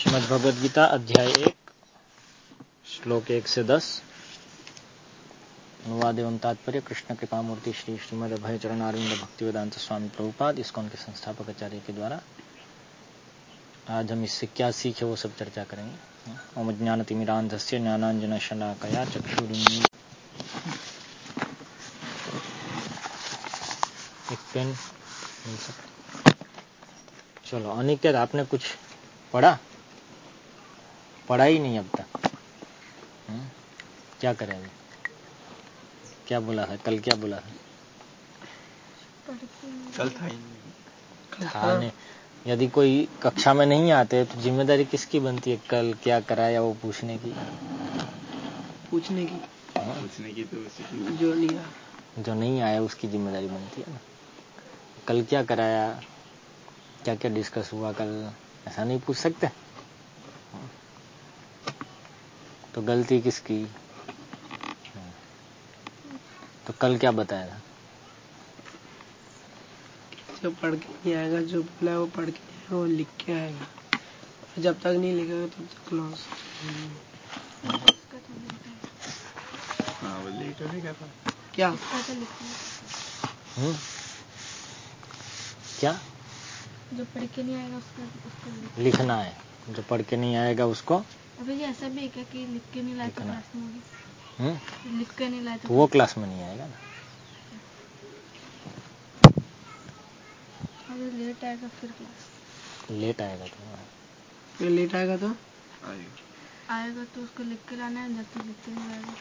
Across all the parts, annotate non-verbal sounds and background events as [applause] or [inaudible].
श्रीमद भगवद गीता अध्याय एक, श्लोक एक से दस। अनुवाद एवं तात्पर्य, कृष्ण कृपा मूर्ति श्री श्रीमद अभय चरण अरविंद भक्ति वेदांत स्वामी प्रभुपाद इसको उनके संस्थापक आचार्य के द्वारा। आज हम इससे क्या सीखे, वो सब चर्चा करेंगे। ओम ज्ञान तिमिरांधस्य ज्ञानांजन शलाकया चक्षुरुन्मी एक पेन मिल सकता चलो, अनिकेत, आपने कुछ पढ़ा? पढ़ा ही नहीं अब तक। क्या करें अभी? क्या बोला है? कल क्या बोला है? कल था ही नहीं। हाँ नहीं। यदि कोई कक्षा में नहीं आते तो ज़िम्मेदारी किसकी बनती है? कल क्या कराया वो पूछने की? पूछने की। पूछने की तो उसी जो नहीं आया। जो नहीं आया उसकी ज़िम्मेदारी बनती है ना। कल क्या कराया क्या क्या डिस्कस हुआ कल? ऐसा नहीं पूछ सकते? तो गलती किसकी? तो कल क्या बताया था? जो पढ़ के नहीं आएगा जो बोला वो पढ़ के नहीं वो लिख के आएगा। और जब तक नहीं लिखेगा तब तक लॉस हाँ क्या? हम्म? क्या? जो पढ़ के नहीं आएगा उसको उसको लिखना है। जो पढ़ के नहीं आएगा उसको अबे ये ऐसा भी है क्या कि लिख के नहीं लाए तो क्लास में होगी? लिख के नहीं लाए तो तो वो क्लास में नहीं आएगा ना। अगर लेट आएगा फिर क्लास लेट आएगा तो फिर लेट आएगा तो? आएगा। आएगा तो उसको लिख के लाना है जब तक लिख के नहीं लाएगा।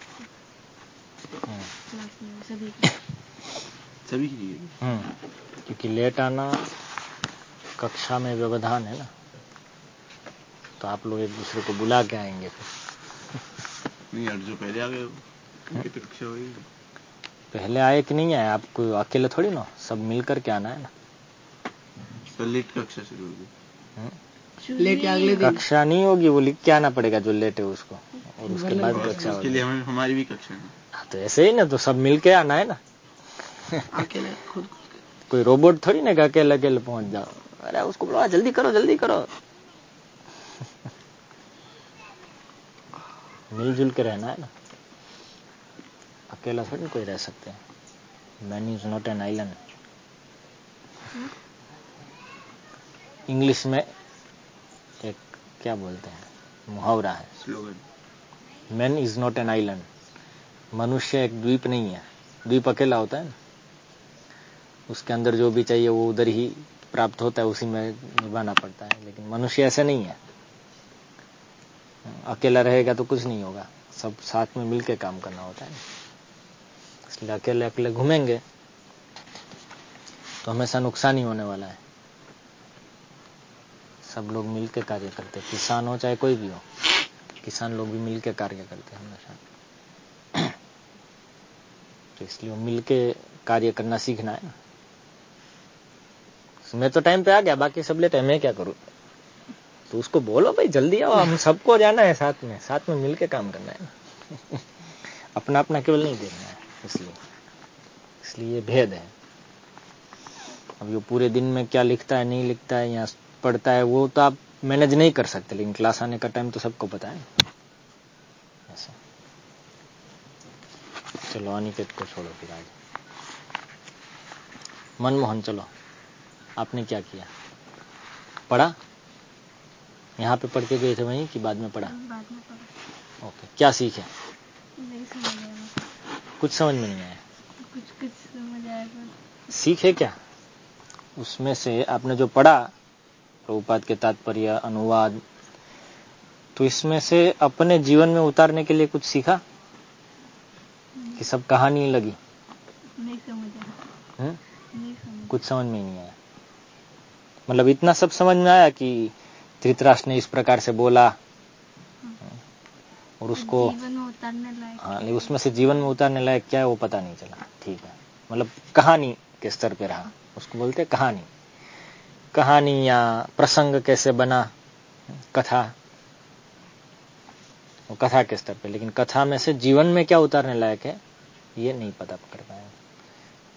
क्लास में सभी की। सभी की हम्म, क्योंकि लेट आना कक्षा में व्यवधान है ना। तो आप लोग एक दूसरे को बुला के आएँगे फिर। नहीं यार जो पहले आ गए हुई। पहले आए कि नहीं आए? आपको अकेले थोड़ी ना सब मिल करके आना है ना? तो लेट कक्षा शुरू होगी। हम्म? लेट अगले दिन। कक्षा नहीं होगी वो लिख के आना पड़ेगा जो लेट है उसको। और उसके बाद कक्षा उसके होगी। लिए हमें हमारी भी कक्षा है। हाँ, तो ऐसे ही ना तो सब मिल के आना है ना। अकेले खुद कोई रोबोट थोड़ी ना अकेले अकेले पहुँच जाओ। अरे उसको बोलो जल्दी करो जल्दी करो। मिलजुल के रहना है ना। अकेला थोड़ी कोई रह सकते हैं। Man is not an island English में एक क्या बोलते हैं? मुहावरा है। Slogan man is not an island मनुष्य एक द्वीप नहीं है। द्वीप अकेला होता है ना। उसके अंदर जो भी चाहिए वो उधर ही प्राप्त होता है उसी में निभाना पड़ता है। लेकिन मनुष्य ऐसे नहीं है। अकेला रहेगा तो कुछ नहीं होगा। सब साथ में मिलके काम करना होता है। इसलिए अकेले अकेले घूमेंगे तो हमेशा नुकसान ही होने वाला है। सब लोग मिलके कार्य करते किसान हो चाहे कोई भी हो, किसान लोग भी मिलके कार्य करते हैं हमेशा। तो इसलिए मिलके कार्य करना सीखना है। मैं तो टाइम पे आ गया, बाकी सब लेते है। मैं क्या करूँ? तो उसको बोलो भाई, जल्दी आओ, हम सबको जाना है साथ में। साथ में मिलके काम करना है। [laughs] अपना अपना केवल नहीं देखना है, इसलिए। इसलिए भेद है। अब ये पूरे दिन में क्या लिखता है, नहीं लिखता है, या पढ़ता है, वो तो आप मैनेज नहीं कर सकते, लेकिन क्लास आने का टाइम तो सबको पता है। ऐसा। चलो, अनिकेत को छोड़ो फिर आज मनमोहन, चलो। आपने क्या किया? पढ़ा? यहाँ पे पढ़ के गए थे वहीं कि बाद में पढ़ा? बाद में पढ़ा। ओके क्या सीखे? नहीं समझ कुछ समझ में नहीं आया। कुछ कुछ समझ आएगा सीखे क्या? उसमें से आपने जो पढ़ा प्रभुपाद के तात्पर्य अनुवाद तो इसमें से अपने जीवन में उतारने के लिए कुछ सीखा? कि सब कहानी लगी? नहीं समझ हम्म? नहीं समझ कुछ समझ में नहीं आया। मतलब इतना सब समझ में आया कि धृतराष्ट्र ने इस प्रकार से बोला। और उसको जीवन में उतारने लायक। हाँ उसमें से जीवन में उतारने लायक क्या है वो पता नहीं चला। ठीक है। मतलब कहानी के स्तर पे रहा। उसको बोलते कहानी। कहानी या प्रसंग कैसे बना? कथा। वो कथा के स्तर पे। लेकिन कथा में से जीवन में क्या उतारने लायक है ये नहीं पता कर पाया।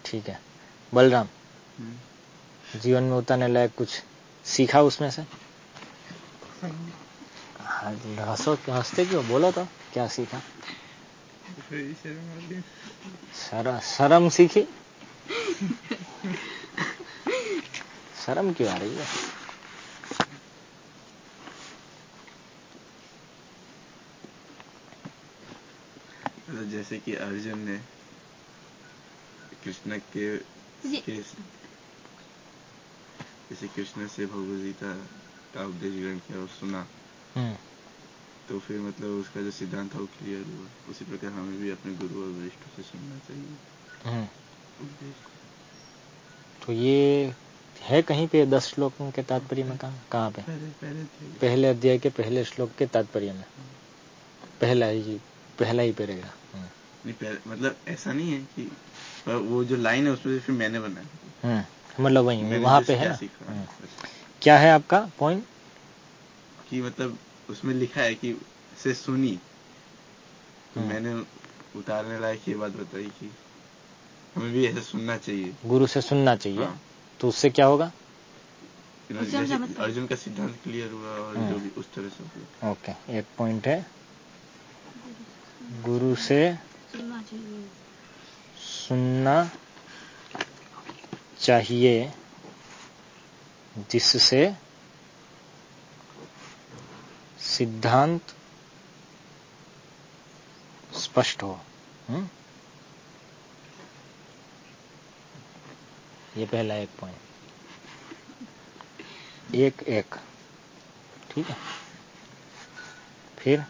ठीक है। बलराम। जीवन में उतारने लायक कुछ सीखा उसमें से? हाँ, हंसो हँसते क्यों? बोलो तो क्या सीखा? शर, शर्म सीखी? शर्म क्यों आ रही है? मतलब जैसे कि अर्जुन ने कृष्ण के, के जैसे कृष्ण से भगवद गीता उपदेश ग्रहण किया और सुना। हम्म, तो फिर मतलब उसका जो सिद्धांत था वो क्लियर हुआ। उसी प्रकार हमें भी अपने गुरु और वरिष्ठ से सुनना चाहिए। हम्म। तो ये है कहीं पे दस श्लोकों के तात्पर्य में कहा कहाँ पे? पहले पहले पहले अध्याय के पहले श्लोक के तात्पर्य में। पहला ही पहला ही पैराग्राफ। हम्म, नहीं मतलब ऐसा नहीं है कि वो जो लाइन है उसमें फिर मैंने बनाया। मतलब वही वहाँ पे है क्या है आपका पॉइंट कि मतलब उसमें लिखा है कि से सुनी तो हम्म। मैंने उतारने लायक ये बात बताई कि हमें भी ऐसा सुनना चाहिए गुरु से सुनना चाहिए हाँ। तो उससे क्या होगा हैं। अर्जुन का सिद्धांत क्लियर हुआ और हम्म। जो भी उस तरह से ओके एक पॉइंट है गुरु से सुनना चाहिए सुनना चाहिए जिससे सिद्धांत स्पष्ट हो। हम्म? ये पहला एक पॉइंट एक एक। ठीक है? फिर?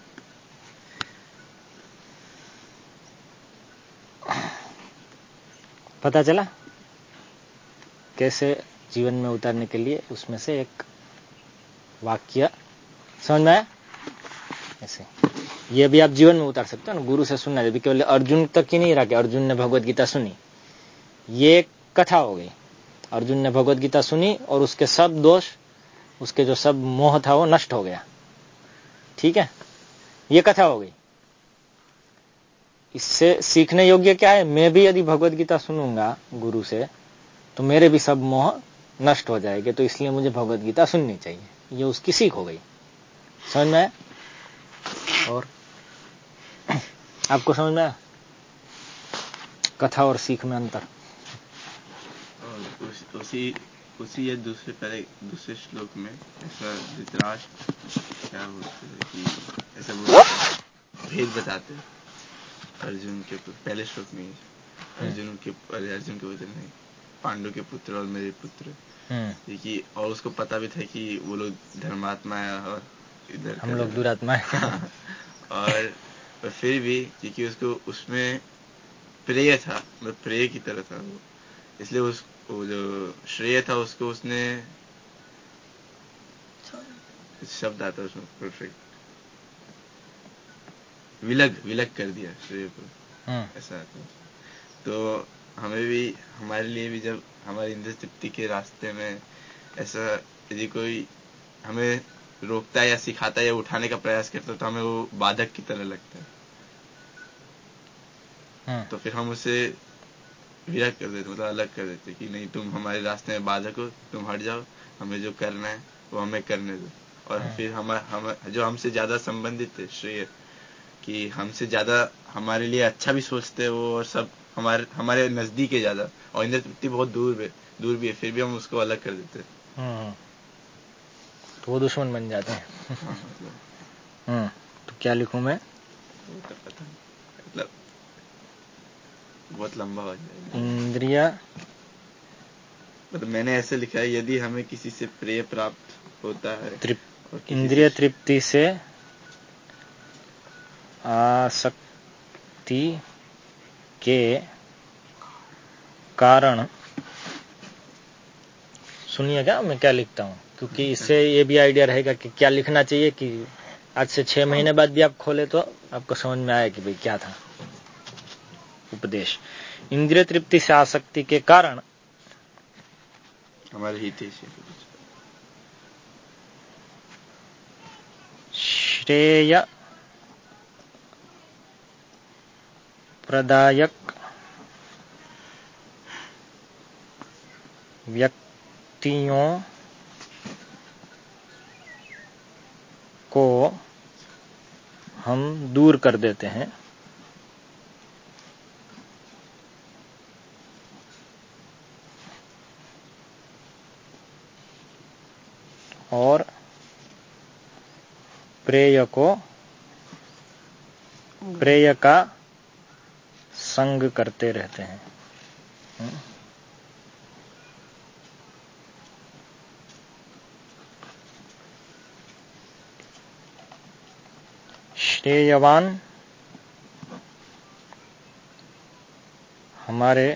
पता चला? कैसे जीवन में उतारने के लिए उसमें से एक वाक्य। समझ में आया? ऐसे। ये भी आप जीवन में उतार सकते हो ना, गुरु से सुनना। है। केवल अर्जुन तक ही नहीं कि अर्जुन ने भगवत गीता सुनी, ये कथा हो गई। अर्जुन ने भगवत गीता सुनी और उसके सब दोष, उसके जो सब मोह था वो नष्ट हो गया। ठीक है? ये कथा हो गई। इससे सीखने योग्य क्या है? मैं भी यदि भगवत गीता सुनूँगा गुरु से तो मेरे भी सब मोह नष्ट हो जाएँगे तो इसलिए मुझे भगवत गीता सुननी चाहिए। ये उसकी सीख हो गई। समझ में आया? और [clears throat] आपको समझ में आया? कथा और सीख में अंतर। उस, उसी उसी या दूसरे पहले दूसरे श्लोक में ऐसा धृतराष्ट्र क्या बोलते हैं कि ऐसा वो भेद बताते अर्जुन के पहले श्लोक में अर्जुन के अरे अर्जुन के वचन नहीं पांडु के पुत्र और मेरे पुत्र। हम्म, ये कि और उसको पता भी था कि वो लोग धर्मात्मा है और इधर हम लोग दुरात्मा है। और फिर भी क्योंकि उसको उसमें प्रेय था मतलब प्रेय की तरह था वो। इसलिए उस वो जो श्रेय था उसको उसने शब्द आता उसमें परफेक्ट विलग विलग कर दिया श्रेय को। हम्म, ऐसा आता तो हमें भी हमारे लिए भी जब हमारी इंद्र तृप्ति के रास्ते में ऐसा यदि कोई हमें रोकता है या सिखाता है या उठाने का प्रयास करता है तो हमें वो बाधक की तरह लगता है। हम्म, तो फिर हम उसे विरक्त कर देते मतलब अलग कर देते कि नहीं तुम हमारे रास्ते में बाधक हो तुम हट जाओ हमें जो करना है वो हमें करने दो। और हम्म। फिर हम हम जो हमसे ज़्यादा संबंधित है श्रेय कि हमसे ज़्यादा हमारे लिए अच्छा भी सोचते हैं वो और सब हमारे हमारे नज़दीक है ज़्यादा और इंद्र तृप्ति बहुत दूर है दूर भी है फिर भी हम उसको अलग कर देते हैं। हम्म। तो वो दुश्मन बन जाते हैं। [laughs] हम्म, तो क्या लिखूं मैं? तो पता मतलब बहुत लंबा हो जाएगा। इंद्रिया। मतलब मैंने ऐसे लिखा है यदि हमें किसी से प्रेय प्राप्त होता है तृप इंद्रिय तृप्ति से आसक्ति के कारण सुनिए क्या? मैं क्या लिखता हूँ? क्योंकि इससे ये भी आइडिया रहेगा कि क्या लिखना चाहिए कि आज से छह महीने बाद भी आप खोले तो आपको समझ में आया कि भाई क्या था। उपदेश। इंद्रिय तृप्ति से आसक्ति के कारण हमारे हितेश है श्रेय प्रदायक व्यक्तियों को हम दूर कर देते हैं। और प्रेय को प्रेय का संग करते रहते हैं हम्म। श्रेयवान हमारे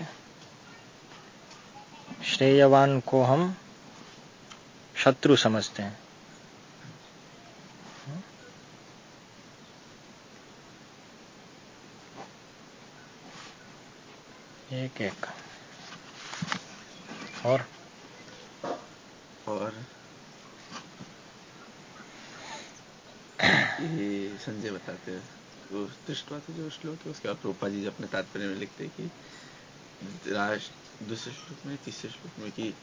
श्रेयवान को हम शत्रु समझते हैं एक। एक और? और? ये संजय बताते हैं। वो जो श्लोक है उसके बाद रूपा जी अपने तात्पर्य में लिखते हैं कि धृतराष्ट्र दूसरे श्लोक में तीसरे श्लोक में कि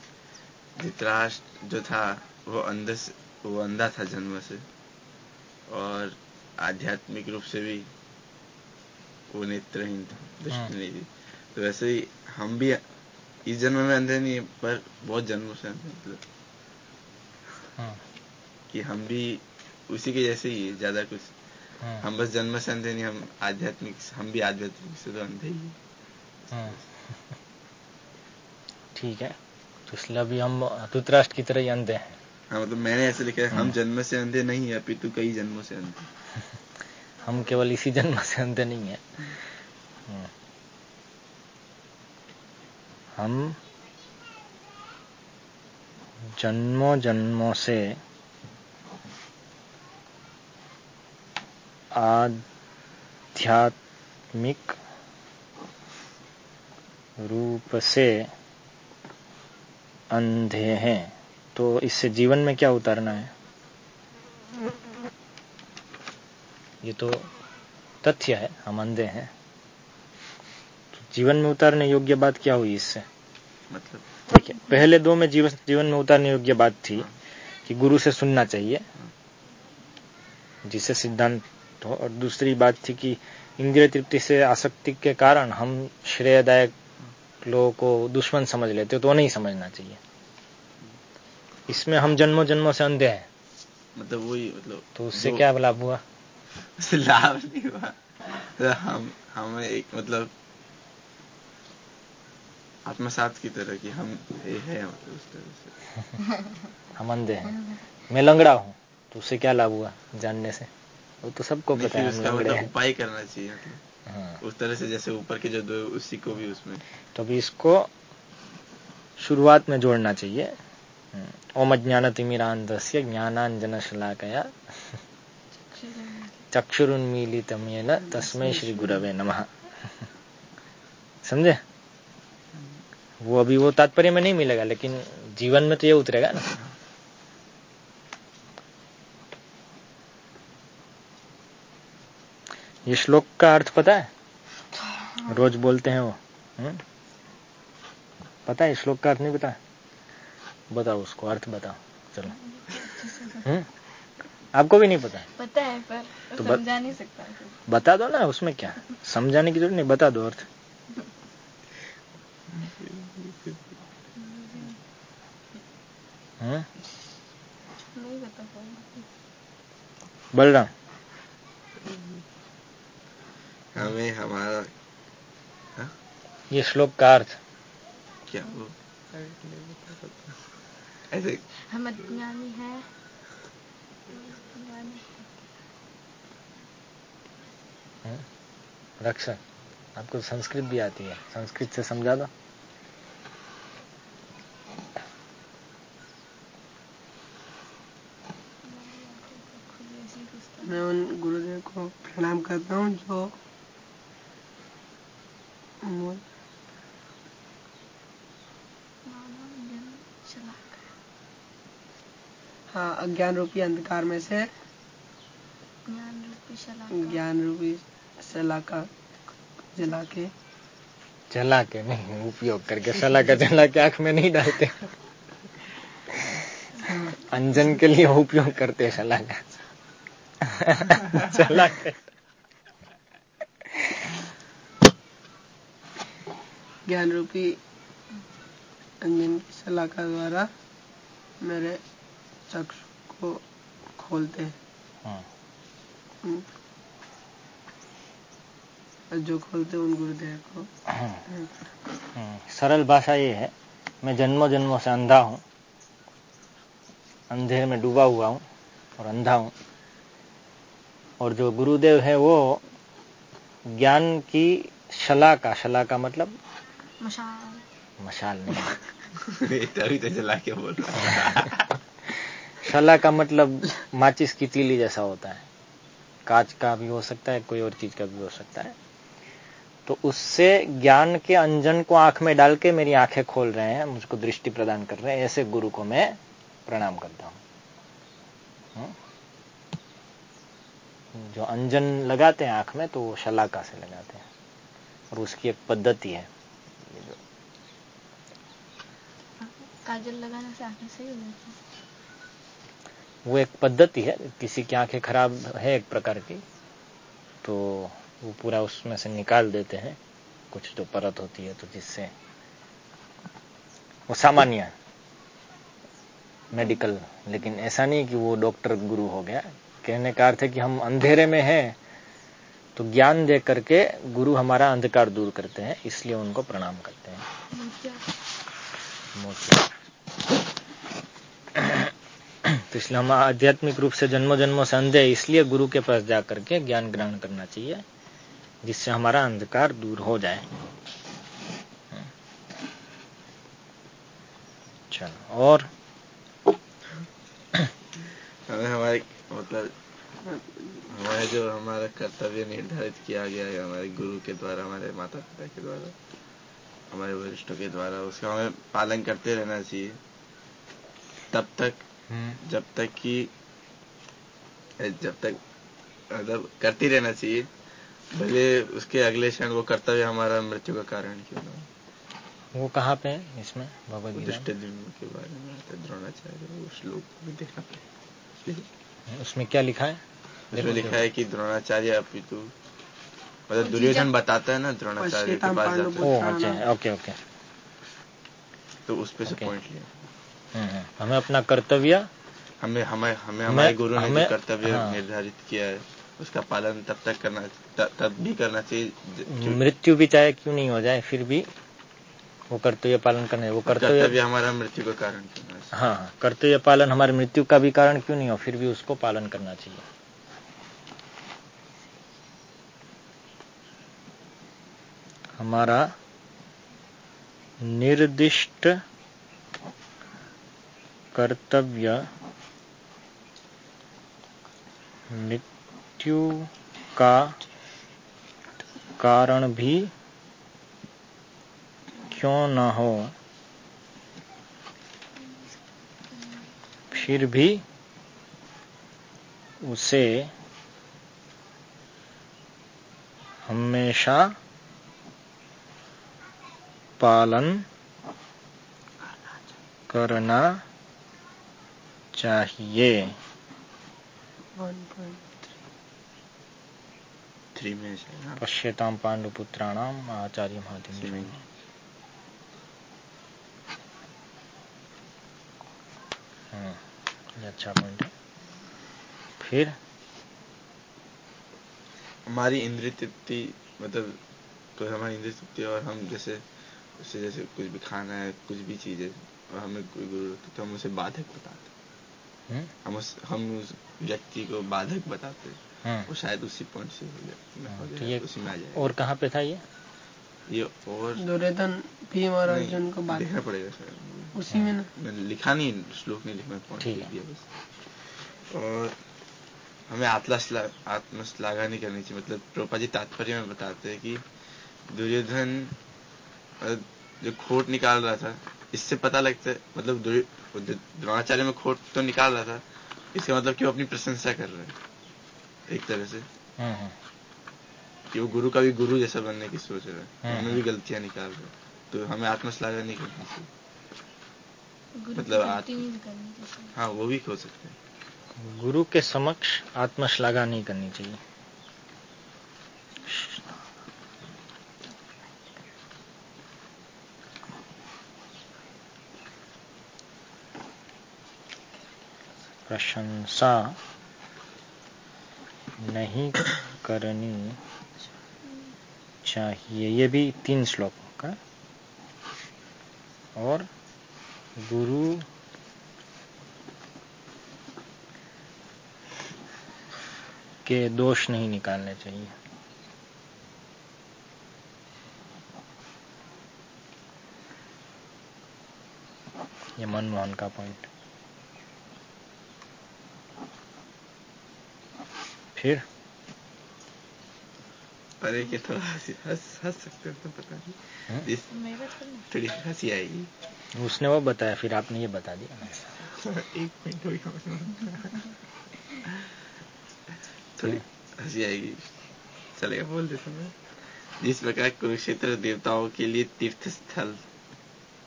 धृतराष्ट्र जो था वो अंध वो अंधा था जन्म से। और आध्यात्मिक रूप से भी वो नेत्रहीन था दृष्टि हाँ। नहीं थी तो वैसे ही हम भी इस जन्म में अंधे नहीं है पर बहुत जन्मों से अंधे मतलब हाँ, कि हम भी उसी के जैसे ही है ज़्यादा कुछ हाँ, हम बस जन्म से अंधे नहीं हम आध्यात्मिक हम भी आध्यात्मिक से तो अंधे ही हैं। हाँ। ठीक है तो इसलिए अभी हम धृतराष्ट्र की तरह ही अंधे हैं हाँ मतलब मैंने ऐसे लिखा है हम हम्म। जन्म से अंधे नहीं है अपितु कई जन्मों से अंधे [laughs] हम केवल इसी जन्म से अंधे नहीं है [laughs] हम्म। हम जन्मों जन्मों से आध्यात्मिक रूप से अंधे हैं। तो इससे जीवन में क्या उतारना है? ये तो तथ्य है, हम अंधे हैं। जीवन में उतारने योग्य बात क्या हुई इससे? मतलब? देखिए पहले दो में जीवन जीवन में उतारने योग्य बात थी कि गुरु से सुनना चाहिए जिसे सिद्धांत हो और दूसरी बात थी कि इंद्रिय तृप्ति से आसक्ति के कारण हम श्रेयदायक लोगों को दुश्मन समझ लेते हो तो नहीं समझना चाहिए। इसमें हम जन्मों जन्मों से अंधे हैं। मतलब वही मतलब तो उससे क्या लाभ हुआ? [laughs] लाभ नहीं हुआ। तो हम हम एक मतलब आत्मसात की तरह की हम ये है मतलब उस तरह से। [laughs] हम अंधे हैं। मैं लंगड़ा हूँ तो उससे क्या लाभ हुआ जानने से? वो तो सबको पता है उसका मतलब उपाय करना चाहिए हाँ, उस तरह से जैसे ऊपर के जो दो उसी को भी उसमें। तो अभी इसको शुरुआत में जोड़ना चाहिए। हम्म, ओम ज्ञान तिमिरांधस्य ज्ञानांजन शलाकया चक्षुरुन्मीलितम येन तस्मै श्री गुरवे नमः। [laughs] समझे? वो अभी वो तात्पर्य में नहीं मिलेगा लेकिन जीवन में तो ये उतरेगा ना। ये श्लोक का अर्थ पता है? रोज बोलते हैं वो हम्म? पता है श्लोक का अर्थ नहीं पता? बताओ उसको अर्थ बताओ चलो। हम्म? आपको भी नहीं पता है? पता है पर तो समझा नहीं सकता। बता दो ना उसमें क्या? समझाने की ज़रूरत नहीं बता दो अर्थ। बलराम। हमें हमारा ये श्लोक का अर्थ क्या वो? ऐसे हम अज्ञानी है? रक्षा। आपको संस्कृत भी आती है। संस्कृत से समझा दो खुद ऐसे ही पूछता मैं उन गुरुदेव को प्रणाम करता हूँ जो हाँ अज्ञान रूपी अंधकार में से। ज्ञान रूपी शलाका। ज्ञान रूपी शलाका जला के जला के नहीं उपयोग करके सला का जला के आँख में नहीं डालते। अंजन के लिए उपयोग करते हैं [laughs] का है ज्ञान रूपी अंजन की सलाका द्वारा मेरे चक्षु को खोलते हैं हाँ। हम्म। जो खोलते उन गुरुदेव को हम्म, सरल भाषा ये है मैं जन्मों जन्मों से अंधा हूँ अंधेरे में डूबा हुआ हूँ और अंधा हूँ और जो गुरुदेव है वो ज्ञान की शला का शला का मतलब? मशाल। मशाल नहीं। तभी तो जला के बोल रहा शला का मतलब माचिस की तीली जैसा होता है। कांच का भी हो सकता है कोई और चीज़ का भी हो सकता है। तो उससे ज्ञान के अंजन को आँख में डाल के मेरी आँखें खोल रहे हैं मुझको दृष्टि प्रदान कर रहे हैं ऐसे गुरु को मैं प्रणाम करता हूँ। हम्म? जो अंजन लगाते हैं आँख में तो वो शलाका से लगाते हैं। और उसकी एक पद्धति है। काजल लगाने से आँखें सही हो जाती हैं? वो एक पद्धति है। किसी की आँखें खराब है एक प्रकार की तो वो पूरा उसमें से निकाल देते हैं। कुछ जो परत होती है तो जिससे वो सामान्य है। मेडिकल। लेकिन ऐसा नहीं कि वो डॉक्टर गुरु हो गया। कहने का अर्थ है कि हम अंधेरे में हैं तो ज्ञान दे करके गुरु हमारा अंधकार दूर करते हैं, इसलिए उनको प्रणाम करते हैं। तो इसलिए हम आध्यात्मिक रूप से जन्मों जन्मों से अंधे इसलिए गुरु के पास जा करके ज्ञान ग्रहण करना चाहिए, जिससे हमारा अंधकार दूर हो जाए। चलो, और हमें हमारे मतलब हमारे जो हमारा कर्तव्य निर्धारित किया गया है हमारे गुरु के द्वारा हमारे माता पिता के द्वारा हमारे वरिष्ठों के द्वारा उसका हमें पालन करते रहना चाहिए। तब तक हम्म, जब तक कि जब तक मतलब करती रहना चाहिए भले उसके अगले क्षण वो कर्तव्य हमारा मृत्यु का कारण क्यों ना वो कहाँ पे है इसमें? भगवत दिन के बारे में द्रोणाचार्य वो श्लोक भी देखना पड़ेगा? उसमें क्या लिखा है? उसमें लिखा है कि द्रोणाचार्य अपितु। मतलब दुर्योधन बताता है ना द्रोणाचार्य के पास जाता है। अच्छा ओके ओके। तो उस पे से पॉइंट लिया। हम्म, हम्म। हमें अपना कर्तव्य हमें हमें हमें हमारे गुरु ने जो कर्तव्य हाँ। निर्धारित किया है उसका पालन तब तक करना तब भी करना चाहिए। मृत्यु भी चाहे क्यों नहीं हो जाए फिर भी वो कर्तव्य पालन करने वो कर्तव्य हमारा मृत्यु का कारण क्यों हाँ? हाँ, कर्तव्य पालन हमारे मृत्यु का भी कारण क्यों नहीं हो? फिर भी उसको पालन करना चाहिए। हमारा निर्दिष्ट कर्तव्य मृत्यु का कारण भी क्यों न हो? फिर भी उसे हमेशा पालन करना चाहिए। वन पॉइंट थ्री में से हाँ। पश्यताम पांडुपुत्राणाम आचार्य महादिम इसी में। हाँ ये अच्छा पॉइंट है। फिर? हमारी इंद्रिय तृप्ति मतलब तो हमारी इंद्रिय तृप्ति और हम जैसे उससे जैसे कुछ भी खाना है कुछ भी चीज़ है और हमें कोई गुरु तो हम उसे बाधक बताते हैं। हम्म, हम उस हम उस व्यक्ति को बाधक बताते हैं। हम्म, वो शायद उसी पॉइंट से हो गया हाँ, तो जाए, उसी में आ जाए। और कहाँ पे था ये? ये और दुर्योधन भीम और अर्जुन को बात देखना पड़ेगा शायद उसी में ना। मैंने लिखा नहीं श्लोक नहीं लिखा पॉइंट लिख दिया बस। और हमें आत्मश्ला आत्मश्लाघा नहीं करनी चाहिए मतलब प्रोपा जी तात्पर्य में बताते हैं कि दुर्योधन जो खोट निकाल रहा था इससे पता लगता है मतलब द्रोणाचार्य में खोट तो निकाल रहा था इसका मतलब कि वो अपनी प्रशंसा कर रहे हैं एक तरह से। हम्म, हम्म, कि वो गुरु का भी गुरु जैसा बनने की सोच रहा है हम्म, हमें भी गलतियाँ निकाल रहे हैं। तो हमें आत्मश्लाघा नहीं करनी चाहिए। मतलब हाँ वो भी हो सकते हैं। गुरु के समक्ष आत्मश्लाघा नहीं करनी चाहिए। प्रशंसा नहीं करनी चाहिए। ये भी तीन श्लोकों का। और गुरु। के दोष नहीं निकालने चाहिए। ये मनमोहन का पॉइंट फिर? अरे के थोड़ा हंस हंस हंस सकते हो तो पता नहीं। तो थोड़ी हँसी आएगी। उसने वो बताया फिर आपने ये बता दिया [laughs] एक मिनट हो गया [laughs] थोड़ी हँसी आएगी। चलेगा बोल देता मैं। जिस प्रकार कुरुक्षेत्र देवताओं के लिए तीर्थ स्थल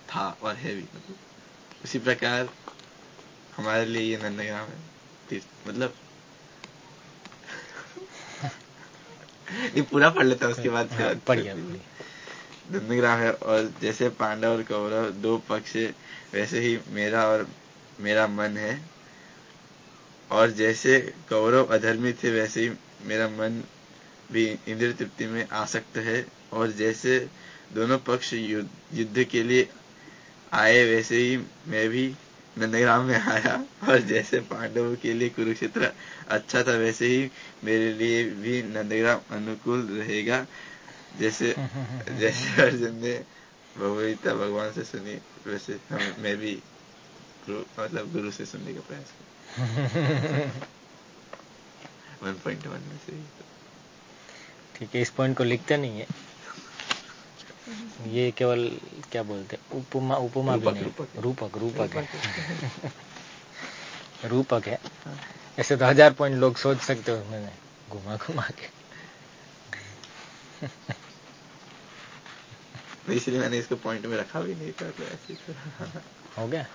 था और है भी मतलब। उसी प्रकार हमारे लिए ये नंदग्राम है। तीर्थ मतलब ये पूरा पढ़ लेता उसके बाद हाँ, पढ़िए पढ़िए है। और जैसे पांडव और कौरव दो पक्ष वैसे ही मेरा और मेरा मन है। और जैसे कौरव अधर्मी थे वैसे ही मेरा मन भी इंद्र तृप्ति में आसक्त है। और जैसे दोनों पक्ष युद्ध के लिए आए वैसे ही मैं भी नंदग्राम में आया और जैसे पांडवों के लिए कुरुक्षेत्र अच्छा था वैसे ही मेरे लिए भी नंदग्राम अनुकूल रहेगा। जैसे [laughs] जैसे अर्जुन ने भगवता भगवान से सुनी वैसे हम मैं भी गुरु मतलब गुरु से सुनने का प्रयास वन पॉइंट वन में से ही। ठीक है इस पॉइंट को लिखते नहीं है। ये केवल क्या बोलते हैं उपमा उपमा भी नहीं। रूपक। रूपक रूपक है। रूपक है। [laughs] ऐसे तो हज़ार पॉइंट लोग सोच सकते हो मैंने घुमा घुमा के। [laughs] इसलिए मैंने इसको पॉइंट में रखा भी नहीं था तो ऐसे हो गया?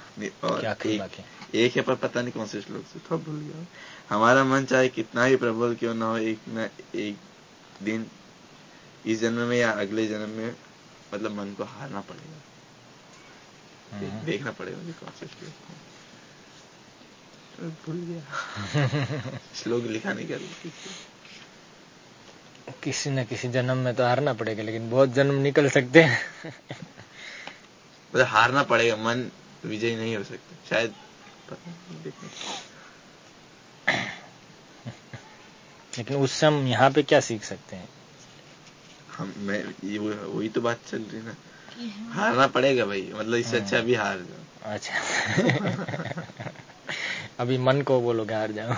और क्या एक, एक है पर पता नहीं कौन से श्लोक से थोड़ा भूल गया हमारा मन चाहे कितना ही प्रबल क्यों ना हो एक न एक दिन इस जन्म में या अगले जन्म में मतलब मन को हारना पड़ेगा। दे- हम्म। देखना पड़ेगा मुझे कौन से श्लोक भूल गया। श्लोक लिखा नहीं कर किसी न। किसी जन्म में तो हारना पड़ेगा लेकिन बहुत जन्म निकल सकते हैं। मतलब हारना पड़ेगा मन विजयी नहीं हो सकता। शायद लेकिन उससे हम यहाँ पे क्या सीख सकते हैं? हम मैं ये वो- वही तो बात चल रही ना। हारना पड़ेगा भाई मतलब इससे। अच्छा अभी हार जाओ। अच्छा। अभी मन को बोलोगे हार जाओ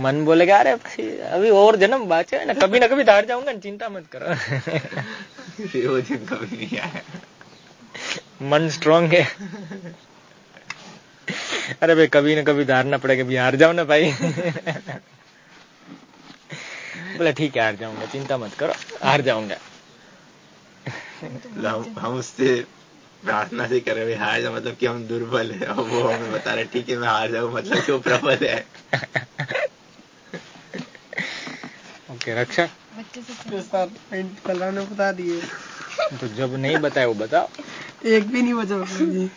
मन बोलेगा अरे अभी और जन्म बाचे है ना कभी ना कभी तो हार जाऊँगा ना, चिंता मत करो। [laughs] वो दिन कभी नहीं आया। मन स्ट्रांग है। अरे भाई कभी ना कभी तो हारना पड़ेगा भी हार जाओ ना भाई। बोला ठीक है हार जाऊँगा चिंता मत करो हार जाऊँगा. हम हम उससे प्रार्थना से कर रहे हैं, हार जाओ मतलब कि हम दुर्बल है और वो हमें बता रहे ठीक है मैं हार जाऊँ मतलब कि वो प्रबल है. ओके रक्षा? बच्चे से उसके साथ पॉइंट कलर ने बता दिए। तो जब नहीं बताया वो बताओ। एक भी नहीं बचा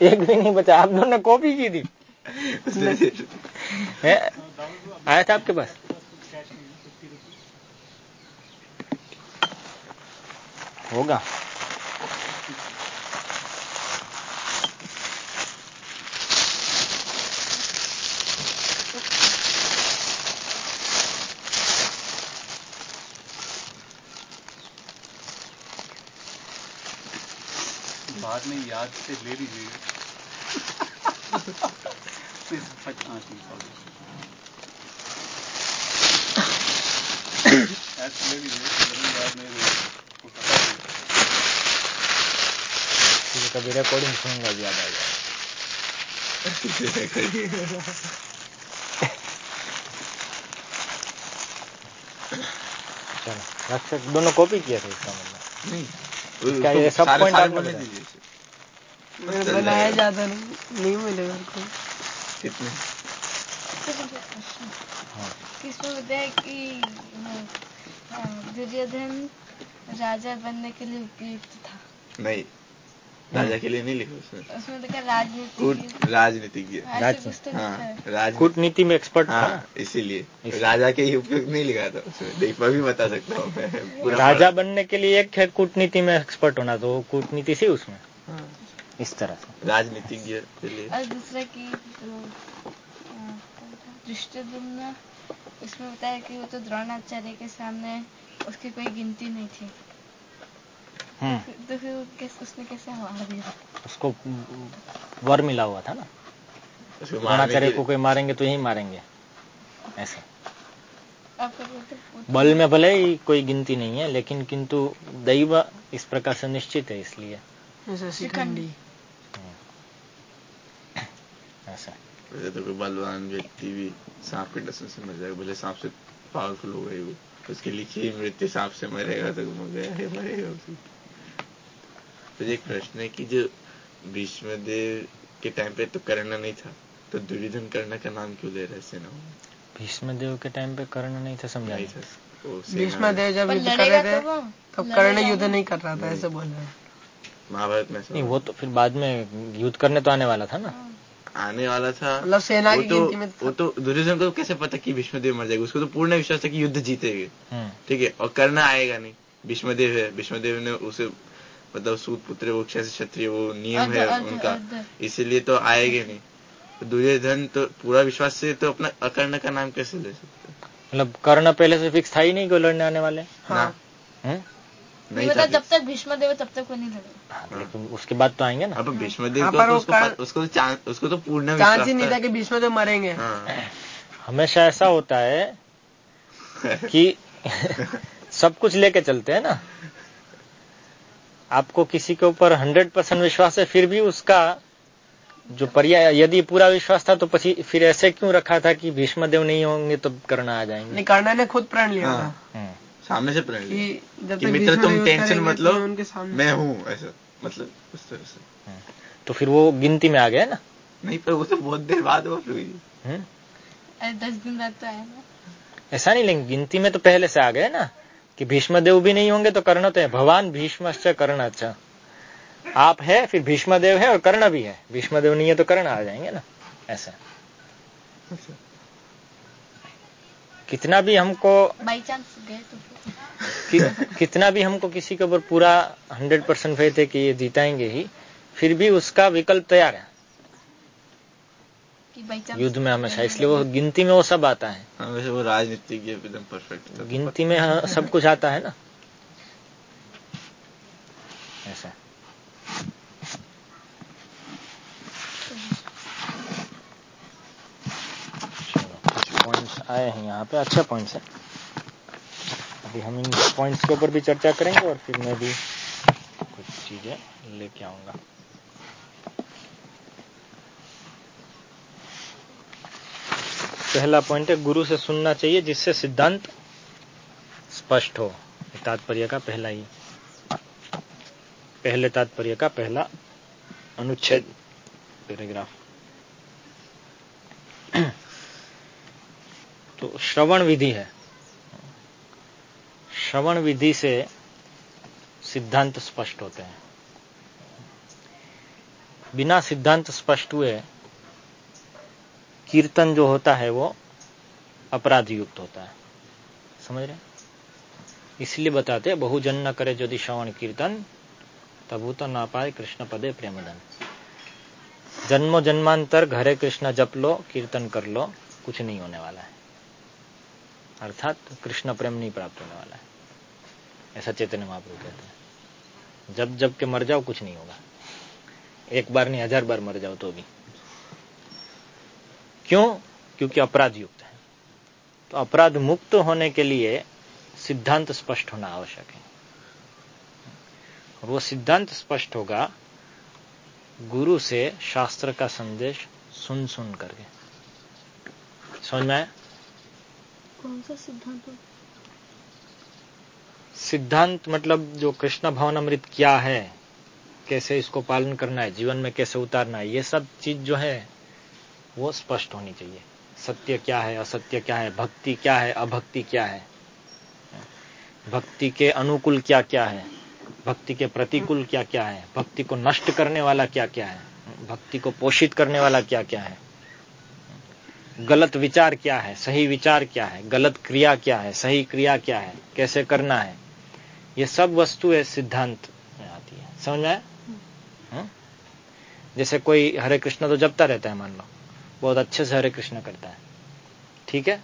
एक भी नहीं बचा आप दोनों ने कॉपी की थी। आया था आपके पास? होगा। बाद में याद से ले से ले लीजिए अगर याद नहीं रहे तो बता दीजिए। ठीक है कभी रिकॉर्डिंग सुनूँगा भी याद आ जाएगा चलो रक्षक दोनों कॉपी किया था इसका मतलब नहीं क्या ये सब? दीजिए इसे। बनाया। ज़्यादा नहीं नहीं मिले मेरे को कितने हाँ कि बताया कि दुर्योधन राजा बनने के लिए उपयुक्त था नहीं राजा के लिए नहीं लिखा उसने। उसमें देखा राजनीति राजनीतिज्ञ तो लिखा हाँ। राज कूटनीति में एक्सपर्ट हाँ इसीलिए। राजा के ही उपयोग नहीं लिखा था उसमें। देख मैं भी बता सकता हूँ मैं। राजा बनने के लिए एक है कूटनीति में एक्सपर्ट होना तो वो कूटनीति से उसमें। हाँ। इस तरह से। राजनीतिज्ञ के लिए। और दूसरा कि इसमें बताया कि वो तो द्रोणाचार्य के सामने उसकी कोई गिनती नहीं थी। तो फिर उसने कैसे दिया उसको वर मिला हुआ था ना द्रोणाचार्य को कोई मारेंगे तो यही मारेंगे ऐसे बल में भले ही कोई गिनती नहीं है लेकिन किंतु दैव इस प्रकार से निश्चित है इसलिए ऐसा तो कोई बलवान व्यक्ति भी सांप के डसन से मर जाएगा भले सांप से पावरफुल हो गई वो उसकी लिखी मृत्यु सांप से मरेगा तो मर है मरेगा उसी तो एक प्रश्न है कि जो भीष्म देव के टाइम पे तो कर्ण नहीं था तो दुर्योधन कर्ण का नाम क्यों ले रहे हैं सेना में? भीष्म देव के टाइम पे कर्ण नहीं था समझा नहीं। था वो सेना भीष्म देव जब युद्ध कर रहे थे तब कर्ण युद्ध नहीं कर रहा था ऐसे बोल रहे महाभारत में नहीं वो तो फिर बाद में युद्ध करने तो आने वाला था ना। हाँ। आने वाला था। मतलब सेना की तो गिनती में वो तो दुर्योधन को कैसे पता कि भीष्मदेव मर जाएगा? उसको तो पूर्ण विश्वास था कि युद्ध जीतेंगे। हम्म। ठीक है और कर्ण आएगा नहीं। भीष्मदेव है भीष्मदेव ने उसे मतलब सूत पुत्र वो क्षैत्र क्षत्रिय वो नियम है उनका। इसीलिए तो आएँगे नहीं। तो दुर्योधन तो पूरा विश्वास से तो अपना अकर्ण का नाम कैसे ले सकते मतलब कर्ण पहले से फिक्स था ही नहीं कोई लड़ने आने वाले? हाँ। हम्म? नहीं बता जब तक भीष्म देव तब तक वो नहीं लड़ेगा। हाँ, लेकिन उसके बाद तो आएँगे ना। अब भीष्मदेव हाँ, को पर तो उसको उसको तो उसको तो पूर्ण चांस ही नहीं था। कि भीष्म देव मरेंगे। हाँ। हमेशा ऐसा होता है कि [laughs] [laughs] सब कुछ लेके चलते हैं ना। आपको किसी के ऊपर हंड्रेड परसेंट विश्वास है फिर भी उसका जो पर्याय यदि पूरा विश्वास था तो फिर ऐसे क्यों रखा था कि भीष्म देव नहीं होंगे तो कर्ण आ जाएँगे? नहीं कर्ण ने खुद प्रण लिया हाँ। हम्म, सामने से प्रण लिया। कि कि मित्र तुम टेंशन करेंगे मत लो मैं उनके सामने मैं हूँ ऐसा मतलब उस तरह से। तो फिर वो गिनती में आ गया ना? नहीं पर वो तो बहुत देर बाद वो हुई। हम्म, दस दिन बाद तो आया ना। ऐसा नहीं लेकिन गिनती में तो पहले से आ गए ना? कि भीष्मदेव भी नहीं होंगे तो कर्ण तो है। भगवान भीष्मश्च कर्ण अच्छा। आप है फिर भीष्मदेव है और कर्ण भी है। भीष्मदेव नहीं है तो कर्ण आ जाएँगे ना ऐसा। कितना भी हमको बाई चांस गए तो कि, कितना भी हमको किसी के ऊपर पूरा हंड्रेड परसेंट फेथ है कि ये जीताएँगे ही फिर भी उसका विकल्प तैयार है। युद्ध में हमेशा। इसलिए वो गिनती में वो सब आता हाँ। वैसे वो राजनीतिज्ञ एकदम परफेक्ट गिनती में हाँ, सब कुछ आता है ना? ऐसा। पॉइंट्स आए हैं यहाँ पे। अच्छे पॉइंट्स है। अभी हम इन पॉइंट्स के ऊपर भी चर्चा करेंगे और फिर मैं भी कुछ चीज़ें लेके आऊँगा। पहला पॉइंट है, गुरु से सुनना चाहिए, जिससे सिद्धांत स्पष्ट हो। तात्पर्य का पहला ही। पहले तात्पर्य का पहला अनुच्छेद पैराग्राफ तो श्रवण विधि है। श्रवण विधि से सिद्धांत स्पष्ट होते हैं। बिना सिद्धांत स्पष्ट हुए कीर्तन जो होता है वो अपराध युक्त होता है। समझ रहे इसलिए बताते बहुजन न करे यदि श्रवण कीर्तन, तबु तो ना पाए कृष्ण पदे प्रेमदन। जन्मो जन्मांतर घरे कृष्ण जप लो, कीर्तन कर लो, कुछ नहीं होने वाला है। अर्थात कृष्ण प्रेम नहीं प्राप्त होने वाला है। ऐसा चैतन्य महाप्रभु कहते हैं। जब जब के मर जाओ, कुछ नहीं होगा। एक बार नहीं, हज़ार बार मर जाओ तो भी। क्यों? क्योंकि अपराध युक्त है। तो अपराध मुक्त होने के लिए सिद्धांत स्पष्ट होना आवश्यक है। और वो सिद्धांत स्पष्ट होगा गुरु से शास्त्र का संदेश सुन सुन करके। समझ में आया? कौन सा सिद्धांत? सिद्धांत मतलब जो कृष्ण भवनामृत क्या है कैसे इसको पालन करना है जीवन में कैसे उतारना है ये सब चीज़ जो है वो स्पष्ट होनी चाहिए। सत्य क्या है, असत्य क्या है, भक्ति क्या है, अभक्ति क्या है? भक्ति के अनुकूल क्या क्या है? भक्ति के प्रतिकूल क्या क्या है? भक्ति को नष्ट करने वाला क्या क्या है? भक्ति को पोषित करने वाला क्या क्या है? गलत विचार क्या है? सही विचार क्या है? गलत क्रिया क्या है? सही क्रिया क्या है? कैसे करना है? ये सब वस्तुएँ सिद्धांत में आती है। समझ में हाँ? जैसे कोई हरे कृष्ण तो जपता रहता है, मान लो। बहुत अच्छे से हरे कृष्ण करता है। ठीक है?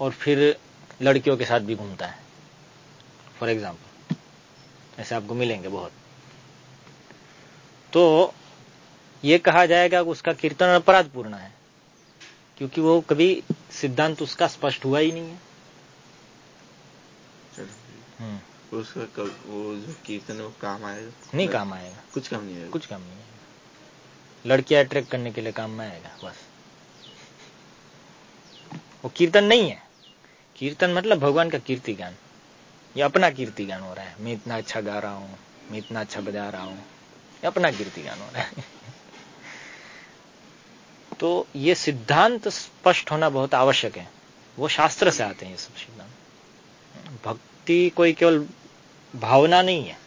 और फिर लड़कियों के साथ भी घूमता है। फॉर एग्ज़ाम्पल ऐसे आपको मिलेंगे बहुत। तो ये कहा जाएगा कि उसका कीर्तन अपराध पूर्ण है क्योंकि वो कभी सिद्धांत उसका स्पष्ट हुआ ही नहीं है। हम्म, उसका कब वो जो कीर्तन वो काम आएगा? नहीं काम आएगा। कुछ काम नहीं आएगा। कुछ काम नहीं आएगा। लड़कियाँ अट्रैक्ट करने के लिए काम में आएगा, बस। वो कीर्तन नहीं है। कीर्तन मतलब भगवान का कीर्ति गान। ये अपना कीर्ति गान हो रहा है। मैं इतना अच्छा गा रहा हूँ, मैं इतना अच्छा बजा रहा हूँ। ये अपना कीर्ति गान हो रहा है। [laughs] तो ये सिद्धांत स्पष्ट होना बहुत आवश्यक है। वो शास्त्र से आते हैं ये सब सिद्धांत। भक्ति कोई केवल भावना नहीं है।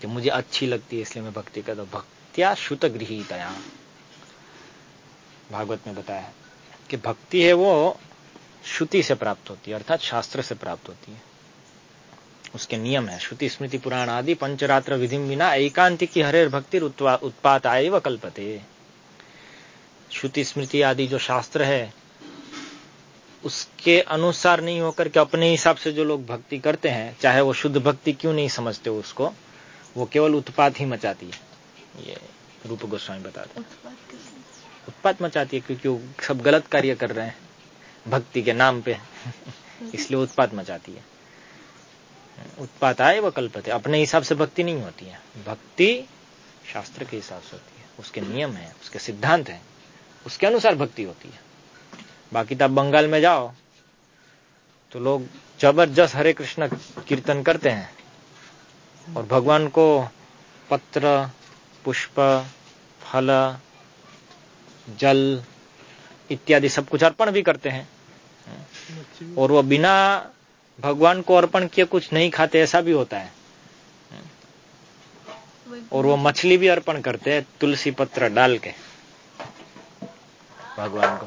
कि मुझे अच्छी लगती है इसलिए मैं भक्ति करता हूँ। भक्तिया श्रुत गृहीतया भागवत में बताया है कि भक्ति है वो श्रुति से प्राप्त होती है, अर्थात शास्त्र से प्राप्त होती है। उसके नियम है, श्रुति, स्मृति, पुराण आदि, पंचरात्र विधि बिना एकांति की हरेर भक्ति उत्पात आए व कल्पते। श्रुति, स्मृति आदि जो शास्त्र है, उसके अनुसार नहीं होकर के अपने हिसाब से जो लोग भक्ति करते हैं, चाहे वो शुद्ध भक्ति क्यों नहीं समझते उसको वो केवल उत्पात ही मचाती है। ये रूप गोस्वामी बताते हैं। उत्पात मचाती है क्योंकि वो सब गलत कार्य कर रहे हैं। भक्ति के नाम पे। [laughs] इसलिए उत्पात मचाती है। उत्पात आए व कल्पते अपने हिसाब से भक्ति नहीं होती है। भक्ति शास्त्र के हिसाब से होती है। उसके नियम है उसके सिद्धांत है। उसके अनुसार भक्ति होती है। बाकी तो आप बंगाल में जाओ तो लोग ज़बरदस्त हरे कृष्ण कीर्तन करते हैं। और भगवान को पत्र, पुष्प, फल, जल इत्यादि सब कुछ अर्पण भी करते हैं। और वो बिना भगवान को अर्पण किए कुछ नहीं खाते, ऐसा भी होता है। और वो मछली भी अर्पण करते हैं, तुलसी पत्र डाल के, भगवान को।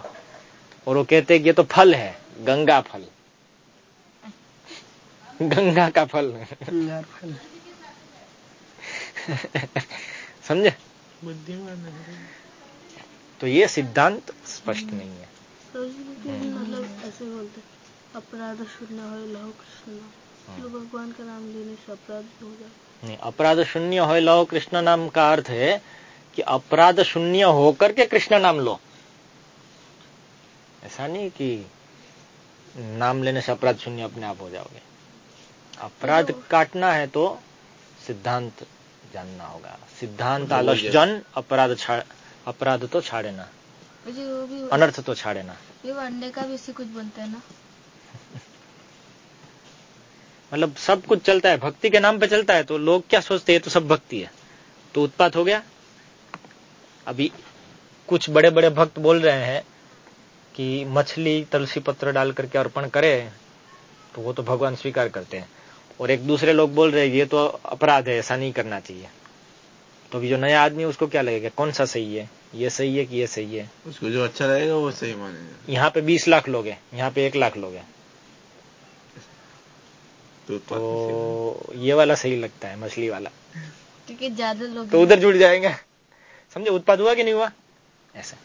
और वो कहते हैं ये तो फल है, गंगा फल। गंगा का फल। फल। [laughs] समझे? बुद्धिमान तो ये सिद्धांत स्पष्ट नहीं है। मतलब ऐसे बोलते अपराध शून्य हो लहो कृष्ण। नाम। तो भगवान का नाम लेने से अपराध हो जाए। नहीं अपराध शून्य हो लो कृष्ण नाम का अर्थ है कि अपराध शून्य होकर के कृष्ण नाम लो। ऐसा नहीं कि नाम लेने से अपराध शून्य अपने आप हो जाओगे। अपराध काटना है तो सिद्धांत जानना होगा। सिद्धांत आलस जन अपराध छाड़ अपराध तो छाड़े ना। वो भी अनर्थ तो छाड़े ना। ये अंडे का भी इससे कुछ बनता है ना? मतलब सब कुछ चलता है भक्ति के नाम पे चलता है तो लोग क्या सोचते हैं तो सब भक्ति है। तो उत्पात हो गया। अभी कुछ बड़े बड़े भक्त बोल रहे हैं कि मछली तुलसी पत्र डाल करके अर्पण करे तो वो तो भगवान स्वीकार करते हैं। और एक दूसरे लोग बोल रहे हैं ये तो अपराध है ऐसा नहीं करना चाहिए। तो अभी जो नया आदमी उसको क्या लगेगा कौन सा सही है? ये सही है कि ये सही है? उसको जो अच्छा लगेगा वो सही मानेगा। यहाँ पे बीस लाख लोग हैं यहाँ पे एक लाख लोग हैं। तो तो ये वाला सही लगता है मछली वाला। क्योंकि ज़्यादा लोग तो उधर जुड़ जाएँगे। समझे उत्पाद हुआ कि नहीं हुआ? ऐसा।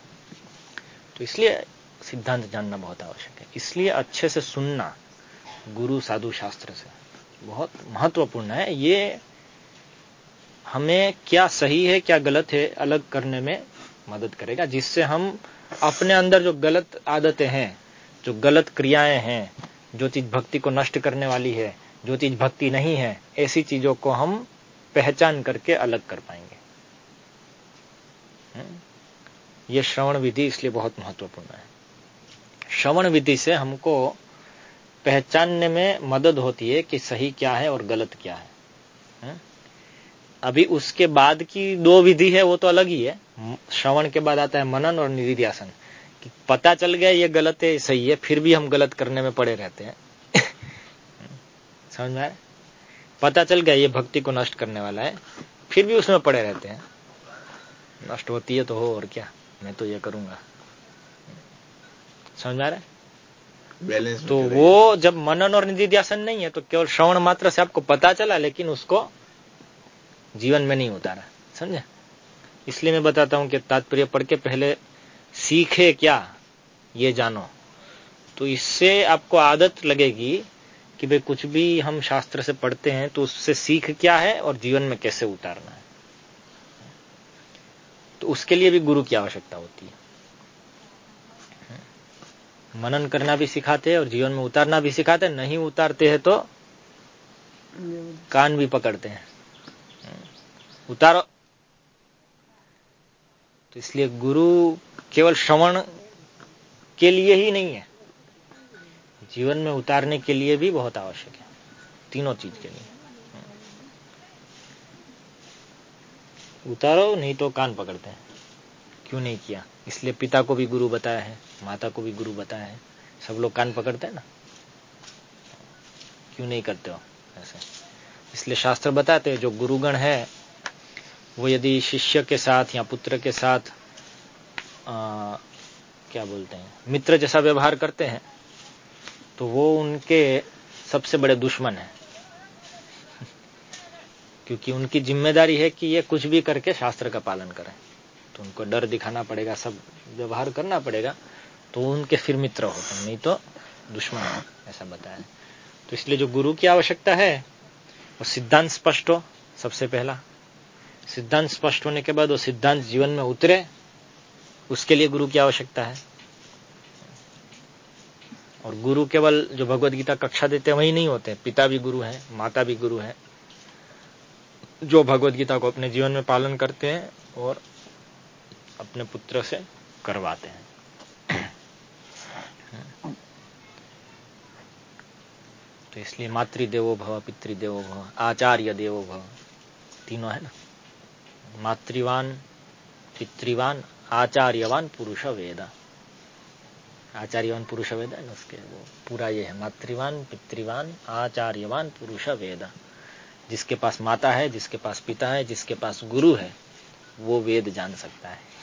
तो इसलिए सिद्धांत जानना बहुत आवश्यक है। इसलिए अच्छे से सुनना गुरु साधु शास्त्र से। बहुत महत्वपूर्ण है। ये हमें क्या सही है, क्या गलत है, अलग करने में मदद करेगा, जिससे हम अपने अंदर जो गलत आदतें हैं, जो गलत क्रियाएँ हैं, जो चीज़ भक्ति को नष्ट करने वाली है, जो चीज़ भक्ति नहीं है, ऐसी चीज़ों को हम पहचान करके अलग कर पाएँगे। हम्म? ये श्रवण विधि इसलिए बहुत महत्वपूर्ण है। श्रवण विधि से हमको पहचानने में मदद होती है कि सही क्या है और गलत क्या है। हम्म? अभी उसके बाद की दो विधि है, वो तो अलग ही है। श्रवण के बाद आता है मनन और निधिध्यासन। कि पता चल गया ये गलत है सही है, फिर भी हम गलत करने में पड़े रहते हैं। [laughs] समझ में पता चल गया ये भक्ति को नष्ट करने वाला है, फिर भी उसमें पड़े रहते हैं। नष्ट होती है तो हो, और क्या? मैं तो ये करूँगा। समझ में आ रहा है? बैलेंस तो वो जब मनन और निधिध्यासन नहीं है तो केवल श्रवण मात्र से आपको पता चला लेकिन उसको जीवन में नहीं उतारा समझे? इसलिए मैं बताता हूँ कि तात्पर्य पढ़ के पहले सीखे क्या ये जानो। तो इससे आपको आदत लगेगी कि भाई कुछ भी हम शास्त्र से पढ़ते हैं तो उससे सीख क्या है और जीवन में कैसे उतारना है। तो उसके लिए भी गुरु की आवश्यकता होती है। मनन करना भी सिखाते हैं और जीवन में उतारना भी सिखाते हैं। नहीं उतारते हैं तो कान भी पकड़ते हैं। उतारो। तो इसलिए गुरु केवल श्रवण के लिए ही नहीं है, जीवन में उतारने के लिए भी बहुत आवश्यक है, तीनों चीज़ के लिए। उतारो, नहीं तो कान पकड़ते हैं। क्यों नहीं किया? इसलिए पिता को भी गुरु बताया है माता को भी गुरु बताया है। सब लोग कान पकड़ते हैं ना? क्यों नहीं करते हो? ऐसे। इसलिए शास्त्र बताते हैं जो गुरुगण है वो यदि शिष्य के साथ या पुत्र के साथ आ, क्या बोलते हैं मित्र जैसा व्यवहार करते हैं तो वो उनके सबसे बड़े दुश्मन है। [laughs] क्योंकि उनकी ज़िम्मेदारी है कि ये कुछ भी करके शास्त्र का पालन करें। तो उनको डर दिखाना पड़ेगा, सब व्यवहार करना पड़ेगा तो उनके फिर मित्र होते हैं, नहीं तो दुश्मन ऐसा बताया। तो इसलिए जो गुरु की आवश्यकता है, वो सिद्धांत स्पष्ट हो, सबसे पहला। सिद्धांत स्पष्ट होने के बाद वो सिद्धांत जीवन में उतरे, उसके लिए गुरु की आवश्यकता है। और गुरु केवल जो भगवत गीता कक्षा देते हैं, वही नहीं होते पिता भी गुरु हैं, माता भी गुरु हैं। जो भगवत गीता को अपने जीवन में पालन करते हैं, और अपने पुत्र से करवाते हैं। तो इसलिए मातृदेवो भव, पितृदेवो भव, आचार्य देवो भव। तीनों है ना? मातृवान, पितृवान, आचार्यवान पुरुष वेद आचार्यवान पुरुष वेद है ना उसके? वो पूरा ये है। मातृवान, पितृवान, आचार्यवान पुरुष वेद जिसके पास माता है, जिसके पास पिता है, जिसके पास गुरु है, वो वेद जान सकता है।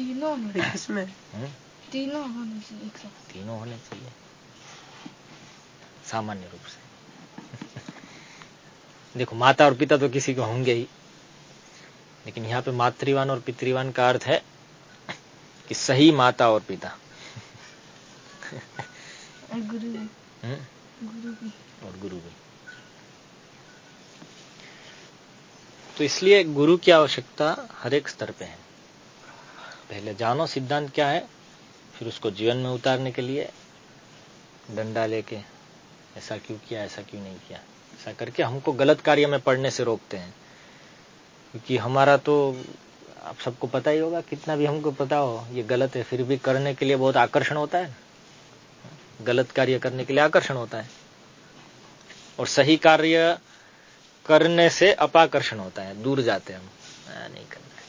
तीनों में किसमें हम्म? तीनों होने चाहिए एक साथ तीनों होने चाहिए। सामान्य रूप से। देखो माता और पिता तो किसी को होंगे ही। लेकिन यहाँ पे मातृवान और पितृवान का अर्थ है कि सही माता और पिता। और गुरु भी? गुरु भी। और गुरु भी। तो इसलिए गुरु की आवश्यकता हर एक स्तर पे है। पहले जानो सिद्धांत क्या है, फिर उसको जीवन में उतारने के लिए डंडा लेके ऐसा क्यों किया, ऐसा क्यों नहीं किया। ऐसा करके हमको गलत कार्य में पढ़ने से रोकते हैं। क्योंकि हमारा तो आप सबको पता ही होगा, कितना भी हमको पता हो, ये गलत है, फिर भी करने के लिए बहुत आकर्षण होता है। गलत कार्य करने के लिए आकर्षण होता है। और सही कार्य करने से अपाकर्षण होता है, दूर जाते हैं हम। नहीं करना है।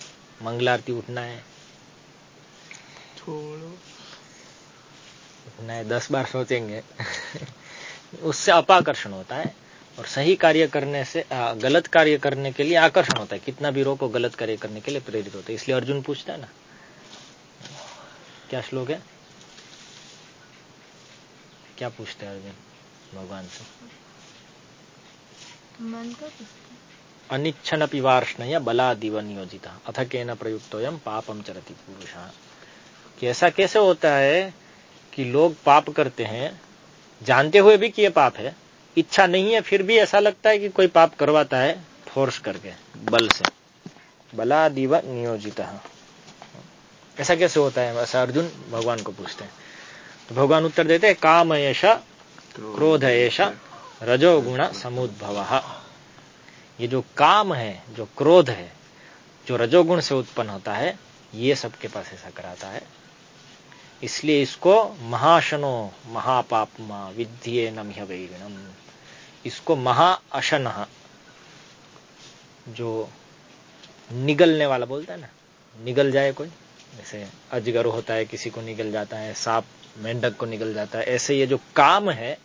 मंगलारती उठना है। छोड़ो उठना है दस बार सोचेंगे। उससे अपाकर्षण होता है और सही कार्य करने से आ, गलत कार्य करने के लिए आकर्षण होता है। कितना भी रोको गलत कार्य करने के लिए प्रेरित होता है। इसलिए अर्जुन पूछता है ना क्या श्लोक है? क्या पूछते हैं अर्जुन भगवान से? मन का पुस्तक अनिच्छन वार्ष्णय बलादिव नियोजित। अथ के न प्रयुक्तोयम पापम चरती पुरुष। कि ऐसा कैसे होता है कि लोग पाप करते हैं, जानते हुए भी कि ये पाप है, इच्छा नहीं है, फिर भी ऐसा लगता है कि कोई पाप करवाता है, फोर्स करके, बल से। बलादिव नियोजित। ऐसा कैसे होता है? ऐसा अर्जुन भगवान को पूछते हैं। तो भगवान उत्तर देते हैं काम ऐसा क्रोध ऐसा रजोगुण समुद्भव। ये जो काम है, जो क्रोध है, जो रजोगुण से उत्पन्न होता है, ये सबके पास ऐसा कराता है। इसलिए इसको महाशनो, महापापमा, विद्ये नम्य वैरिणम इसको महाअशन जो निगलने वाला बोलता है ना, निगल जाए कोई। जैसे अजगर होता है, किसी को निगल जाता है, सांप, मेंढक को निगल जाता है, ऐसे ये जो काम है,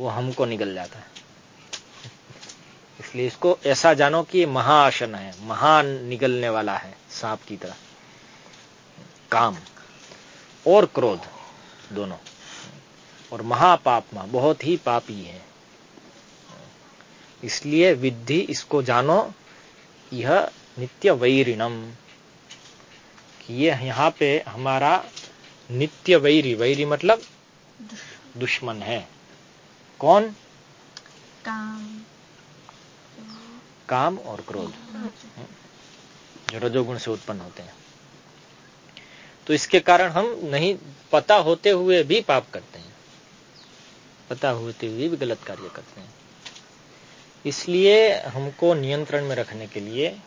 वो हमको निगल जाता है। इसलिए इसको ऐसा जानो कि ये महाआसन है महान निगलने वाला है, सांप की तरह। काम। और क्रोध दोनों। और महापापमा बहुत ही पापी है। इसलिए विद्धि इसको जानो यह नित्य वैरिणम। कि ये यहाँ पे हमारा नित्य वैरी वैरी मतलब दुश्मन है। कौन? काम। काम और क्रोध। जो रजोगुण से उत्पन्न होते हैं। तो इसके कारण हम नहीं, पता होते हुए भी पाप करते हैं। पता होते हुए भी गलत कार्य करते हैं। इसलिए हमको नियंत्रण में रखने के लिए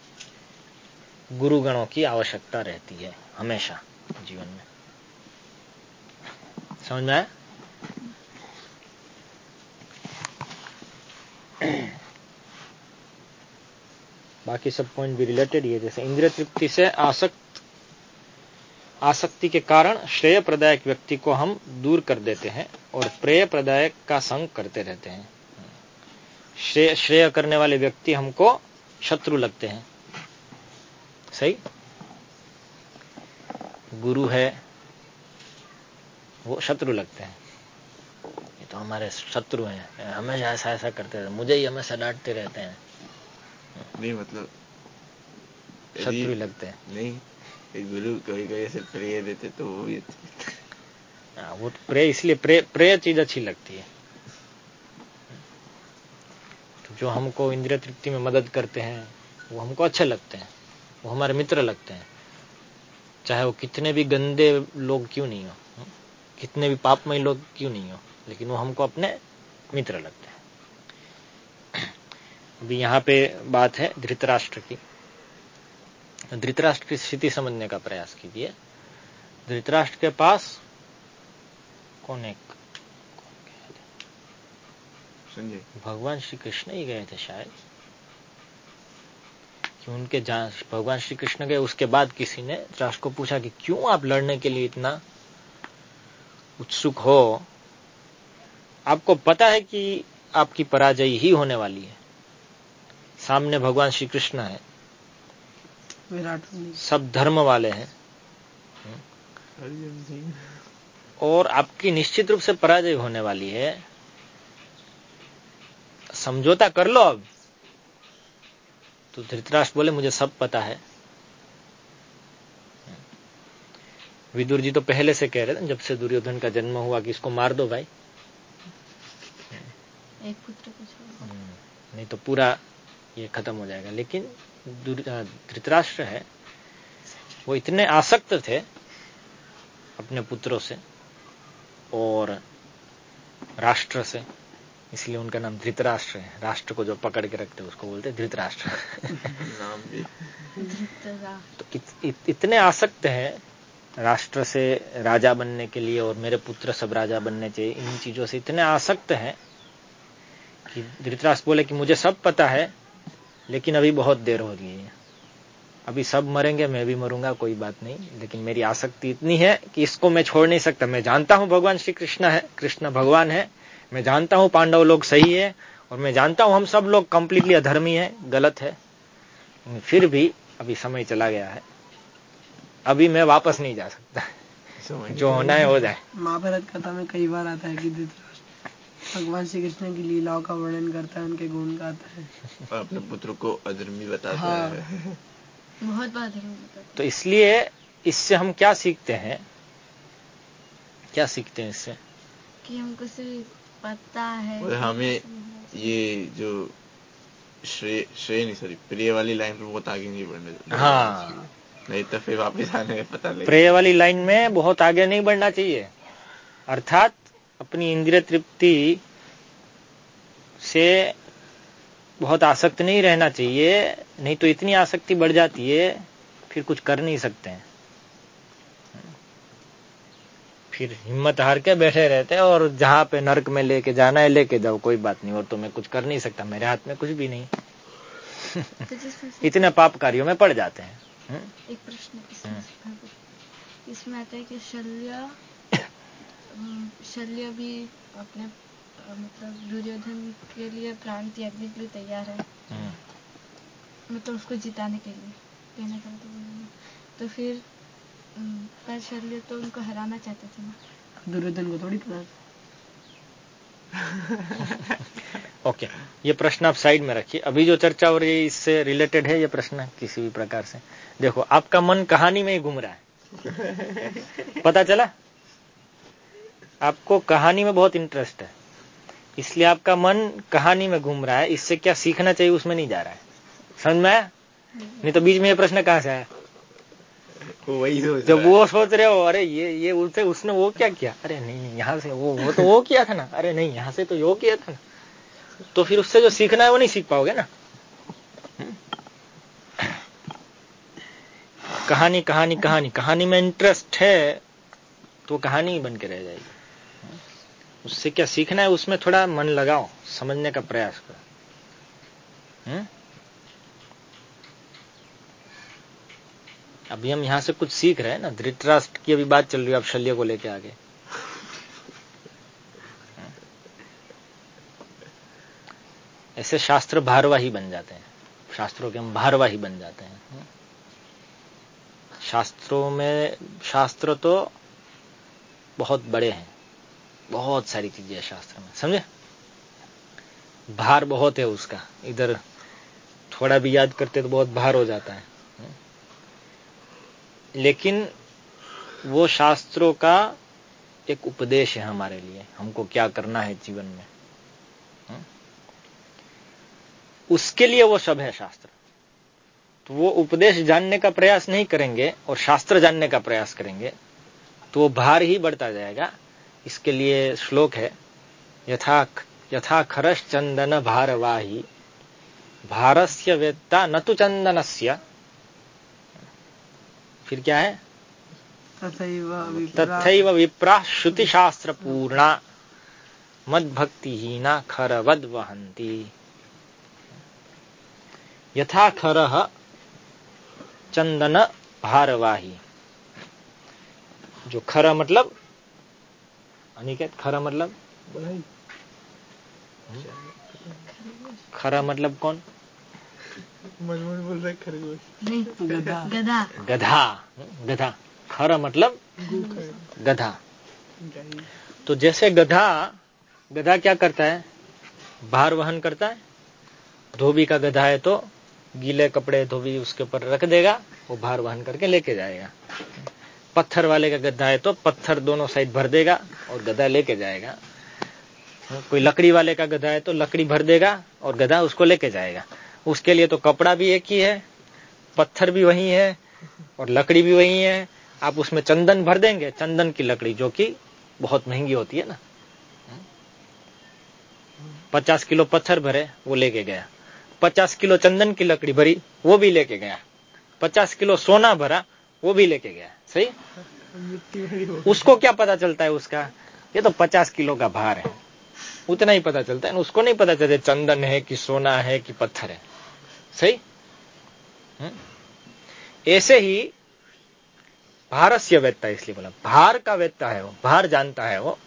गुरुगणों की आवश्यकता रहती है, हमेशा जीवन में। समझ में बाकी सब पॉइंट भी रिलेटेड ही है। जैसे इंद्रिय तृप्ति से आसक्त आसक्ति के कारण श्रेय प्रदायक व्यक्ति को हम दूर कर देते हैं और प्रेय प्रदायक का संग करते रहते हैं। श्रेय श्रेय करने वाले व्यक्ति हमको शत्रु लगते हैं। सही? गुरु है वो शत्रु लगते हैं। ये तो हमारे शत्रु हैं। हमेशा ऐसा ऐसा करते रहते मुझे ही हमेशा डांटते रहते हैं। नहीं मतलब शत्रु लगते हैं। नहीं एक गुरु कभी कभी ऐसे प्रेय देते तो वो भी हाँ, वो प्रेय इसलिए प्रेय प्रेय चीज़ अच्छी लगती है तो जो हमको इंद्रिय तृप्ति में मदद करते हैं वो हमको अच्छे लगते हैं वो हमारे मित्र लगते हैं चाहे वो कितने भी गंदे लोग क्यों नहीं हो? कितने भी पापमय लोग क्यों नहीं हो लेकिन वो हमको अपने मित्र लगते हैं अभी यहाँ पे बात है धृतराष्ट्र की धृतराष्ट्र की स्थिति समझने का प्रयास कीजिए। धृतराष्ट्र के पास कौन एक संजय। भगवान श्री कृष्ण ही गए थे शायद। कि उनके भगवान श्री कृष्ण गए उसके बाद किसी ने राष्ट्र को पूछा कि क्यों आप लड़ने के लिए इतना उत्सुक हो? आपको पता है कि आपकी पराजय ही होने वाली है। सामने भगवान श्री कृष्ण है। विराट कोहली। सब धर्म वाले हैं। अर्जुन सिंह और आपकी निश्चित रूप से पराजय होने वाली है। समझौता कर लो अब। तो धृतराष्ट्र बोले मुझे सब पता है। विदुर जी तो पहले से कह रहे थे जब से दुर्योधन का जन्म हुआ कि इसको मार दो भाई। एक पुत्र नहीं तो पूरा ये खत्म हो जाएगा। लेकिन धृतराष्ट्र है वो इतने आसक्त थे अपने पुत्रों से और राष्ट्र से इसलिए उनका नाम धृतराष्ट्र है। राष्ट्र को जो पकड़ के रखते हैं उसको बोलते हैं धृतराष्ट्र। [laughs] नाम भी। तो इत, इत, इतने आसक्त हैं राष्ट्र से राजा बनने के लिए और मेरे पुत्र सब राजा बनने चाहिए इन चीज़ों से इतने आसक्त हैं कि धृतराष्ट्र बोले कि मुझे सब पता है लेकिन अभी बहुत देर हो रही है। अभी सब मरेंगे मैं भी मरूँगा कोई बात नहीं। लेकिन मेरी आसक्ति इतनी है कि इसको मैं छोड़ नहीं सकता। मैं जानता हूँ भगवान श्री कृष्ण है कृष्ण भगवान है। मैं जानता हूँ पांडव लोग सही है और मैं जानता हूँ हम सब लोग कंप्लीटली अधर्मी है गलत है। फिर भी अभी समय चला गया है। अभी मैं वापस नहीं जा सकता। जो होना है हो जाए। महाभारत कथा में कई बार आता है कि भगवान श्री कृष्ण की लीलाओं का वर्णन करता है उनके गुण गाता है। और अपने पुत्र को अधर्मी बताता हाँ। है। बहुत बार धर्म तो इसलिए इससे हम क्या सीखते हैं? क्या सीखते हैं इससे? कि हमको सिर्फ़ पता है। और हमें ये जो श्रेय श्रेय नहीं सॉरी प्रिय वाली लाइन पे बहुत आगे नहीं बढ़ने हाँ। नहीं तो फिर वापस आने में पता लगे प्रेय वाली लाइन में बहुत आगे नहीं बढ़ना चाहिए। अर्थात अपनी इंद्रिय तृप्ति से बहुत आसक्त नहीं रहना चाहिए नहीं तो इतनी आसक्ति बढ़ जाती है फिर कुछ कर नहीं सकते हैं फिर हिम्मत हार के बैठे रहते हैं और जहाँ पे नरक में लेके जाना है लेके जाओ कोई बात नहीं और तो मैं कुछ कर नहीं सकता मेरे हाथ में कुछ भी नहीं तो [laughs] इतने पाप कार्यों में पड़ जाते हैं हम्म? एक प्रश्न इसमें हम्म। इसमें आता है कि शल्य शल्य भी अपने मतलब दुर्योधन के लिए प्राण त्यागने के लिए तैयार है। हम्म। मतलब उसको जिताने के लिए कहने का मतलब तो फिर पर शल्य तो उनको हराना चाहते थे ना। दुर्योधन को थोड़ी पता [laughs] ओके okay. ये प्रश्न आप साइड में रखिए। अभी जो चर्चा हो रही है इससे रिलेटेड है ये प्रश्न किसी भी प्रकार से। देखो आपका मन कहानी में ही घूम रहा है। [laughs] पता चला? आपको कहानी में बहुत इंटरेस्ट है। इसलिए आपका मन कहानी में घूम रहा है इससे क्या सीखना चाहिए उसमें नहीं जा रहा है। समझ में आया? नहीं तो बीच में ये प्रश्न कहाँ से आया? वही सोच जब वो सोच रहे हो अरे ये ये उसे उसने वो क्या किया? अरे नहीं नहीं यहाँ से वो वो तो वो किया था ना। अरे नहीं यहाँ से तो यो किया था ना। तो फिर उससे जो सीखना है वो नहीं सीख पाओगे ना? कहानी कहानी कहानी कहानी में इंटरेस्ट है तो कहानी ही बन के रह जाएगी। उससे क्या सीखना है, उसमें थोड़ा मन लगाओ, समझने का प्रयास करो। हम्म? अभी हम यहाँ से कुछ सीख रहे हैं ना, धृतराष्ट्र की अभी बात चल रही है, अब शल्य को लेके आगे। ऐसे शास्त्र भारवाही बन जाते हैं। शास्त्रों के हम भारवाही बन जाते हैं। शास्त्रों में, शास्त्र तो बहुत बड़े हैं। बहुत सारी चीज़ें है शास्त्र में, समझे? भार बहुत है उसका। इधर थोड़ा भी याद करते तो बहुत भार हो जाता है। लेकिन वो शास्त्रों का एक उपदेश है हमारे लिए। हमको क्या करना है जीवन में? हम्म? उसके लिए वो सब है शास्त्र। तो वो उपदेश जानने का प्रयास नहीं करेंगे और शास्त्र जानने का प्रयास करेंगे तो वो भार ही बढ़ता जाएगा। इसके लिए श्लोक है यथा यथा खरश चंदन भारवाही। भारस्य वेत्ता न तो चंदनस्य। फिर क्या है? तथैव विप्रा तथैव विप्रा श्रुति शास्त्र पूर्णा मद भक्तिहीना खरवद वहंती यथा खर चंदन भारवाही। जो खर मतलब अनिकेत खरा मतलब खरा मतलब कौन? मनमोहन बोल रहा है खरगोश। गधा। गधा। गधा। गधा। खरा मतलब गधा। तो जैसे गधा गधा क्या करता है? भार वहन करता है। धोबी का गधा है तो गीले कपड़े धोबी उसके ऊपर रख देगा वो भार वहन करके लेके जाएगा। पत्थर वाले का गधा है तो पत्थर दोनों साइड भर देगा और गधा लेके जाएगा। कोई लकड़ी वाले का गधा है तो लकड़ी भर देगा और गधा उसको लेके जाएगा। उसके लिए तो कपड़ा भी एक ही है, पत्थर भी वही है और लकड़ी भी वही है। आप उसमें चंदन भर देंगे, चंदन की लकड़ी जो कि बहुत महँगी होती है ना। पचास किलो पत्थर भरे, वो लेके गया। पचास किलो चंदन की लकड़ी भरी, वो भी लेके गया। पचास किलो सोना भरा, वो भी लेके गया। सही उसको क्या पता चलता है उसका? ये तो पचास किलो का भार है। उतना ही पता चलता है। उसको नहीं पता चलता चंदन है कि सोना है कि पत्थर है। सही हम्म? ऐसे ही भारस्य वेत्ता इसलिए बोला। भार का वेत्ता है वो। भार जानता है वो।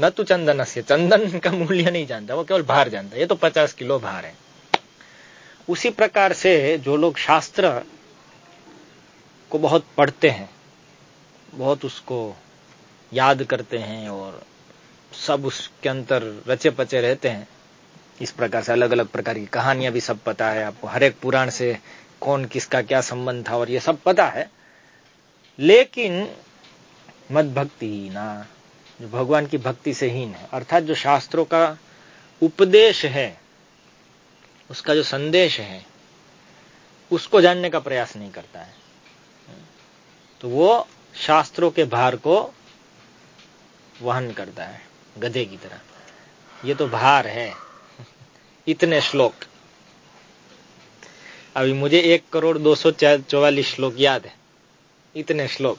न तो चंदन से। चंदन का मूल्य नहीं जानता। वो केवल भार जानता है। ये तो पचास किलो भार है। उसी प्रकार से जो लोग शास्त्र को बहुत पढ़ते हैं, बहुत उसको याद करते हैं और सब उसके अंतर रचे पचे रहते हैं। इस प्रकार से अलग अलग प्रकार की कहानियाँ भी सब पता है। आपको हर एक पुराण से कौन किसका क्या संबंध था और ये सब पता है। लेकिन मद भक्ति ना, जो भगवान की भक्ति से हीन है। अर्थात जो शास्त्रों का उपदेश है, उसका जो संदेश है, उसको जानने का प्रयास नहीं करता है। तो वो शास्त्रों के भार को वहन करता है, गधे की तरह। ये तो भार है। इतने श्लोक। अभी मुझे एक करोड़ दो सौ चौवालीस श्लोक याद है। इतने श्लोक।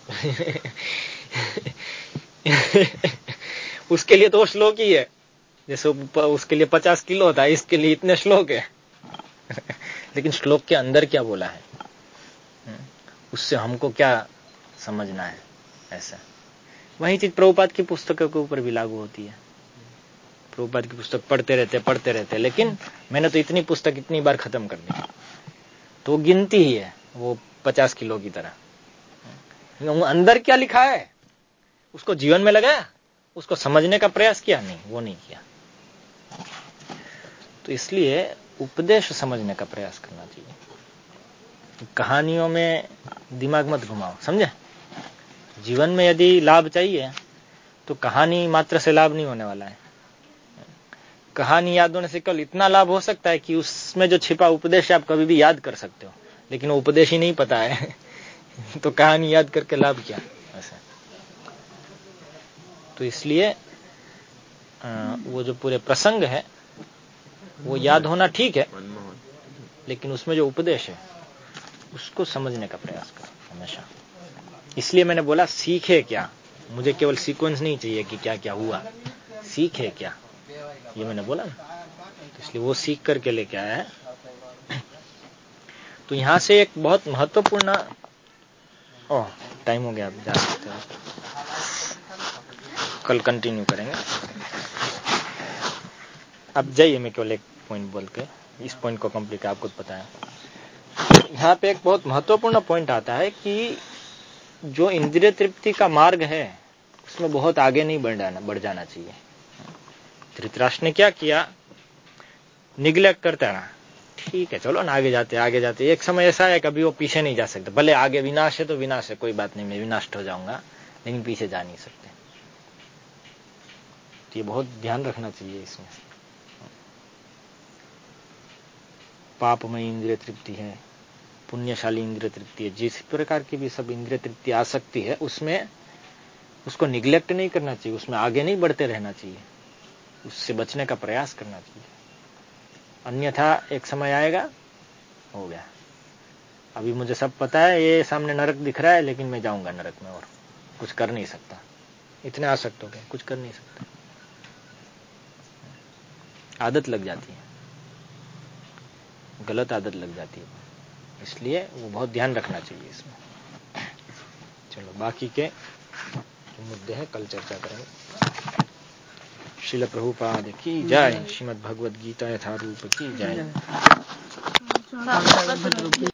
उसके लिए तो वो श्लोक ही है। जैसे उसके लिए पचास किलो होता है इसके लिए इतने श्लोक है। लेकिन श्लोक के अंदर क्या बोला है? उससे हमको क्या समझना है, ऐसा। वही चीज़ प्रभुपाद की पुस्तकों के ऊपर भी लागू होती है। प्रभुपाद की पुस्तक पढ़ते रहते पढ़ते रहते, लेकिन मैंने तो इतनी पुस्तक इतनी बार खत्म कर दी। तो गिनती ही है, वो पचास किलो की तरह। अंदर क्या लिखा है? उसको जीवन में लगाया? उसको समझने का प्रयास किया? नहीं, वो नहीं किया। तो इसलिए उपदेश समझने का प्रयास करना चाहिए। कहानियों में दिमाग मत घुमाओ, समझे? जीवन में यदि लाभ चाहिए तो कहानी मात्र से लाभ नहीं होने वाला है। कहानी याद होने से कल इतना लाभ हो सकता है कि उसमें जो छिपा उपदेश आप कभी भी याद कर सकते हो, लेकिन वो उपदेश ही नहीं पता है। [laughs] तो कहानी याद करके लाभ क्या? ऐसा। तो इसलिए वो जो पूरे प्रसंग है, वो याद होना ठीक है, लेकिन उसमें जो उपदेश है, उसको समझने का प्रयास करो, हमेशा। इसलिए मैंने बोला, सीखे क्या? मुझे केवल सीक्वेंस नहीं चाहिए कि क्या क्या हुआ। सीखे क्या? ये मैंने बोला ना। तो इसलिए वो सीख करके लेके आया है। तो यहाँ से एक बहुत महत्वपूर्ण ओह टाइम हो गया, आप जा सकते हो। कल कंटिन्यू करेंगे। अब जाइए मैं केवल एक पॉइंट बोल के। इस पॉइंट को कंप्लीट आपको पता है यहाँ पे एक बहुत महत्वपूर्ण पॉइंट आता है कि जो इंद्रिय तृप्ति का मार्ग है, उसमें बहुत आगे नहीं बढ़ जाना बढ़ जाना चाहिए। धृतराष्ट्र ने क्या किया? निग्लेक्ट करता रहा। ठीक है, चलो ना, आगे जाते आगे जाते। एक समय ऐसा है कभी वो पीछे नहीं जा सकते। भले आगे विनाश है तो विनाश है, कोई बात नहीं, मैं विनाश हो जाऊँगा, लेकिन पीछे जा नहीं सकते। तो ये बहुत ध्यान रखना चाहिए इसमें। पाप में इंद्रिय तृप्ति है। पुण्यशाली इंद्रिय तृप्ति है जिस प्रकार की भी सब इंद्रिय तृप्ति आ सकती है, उसमें उसको निग्लेक्ट नहीं करना चाहिए, उसमें आगे नहीं बढ़ते रहना चाहिए। उससे बचने का प्रयास करना चाहिए। अन्यथा एक समय आएगा, हो गया। अभी मुझे सब पता है, ये सामने नरक दिख रहा है, लेकिन मैं जाऊँगा नरक में और कुछ कर नहीं सकता। इतने आसक्त हो गए, कुछ कर नहीं सकता। आदत लग जाती है। गलत आदत लग जाती है। इसलिए वो बहुत ध्यान रखना चाहिए इसमें। चलो बाकी के जो मुद्दे हैं कल चर्चा करेंगे। शिल प्रभुपाद की जय। श्रीमद भगवद गीता यथारूप की जय।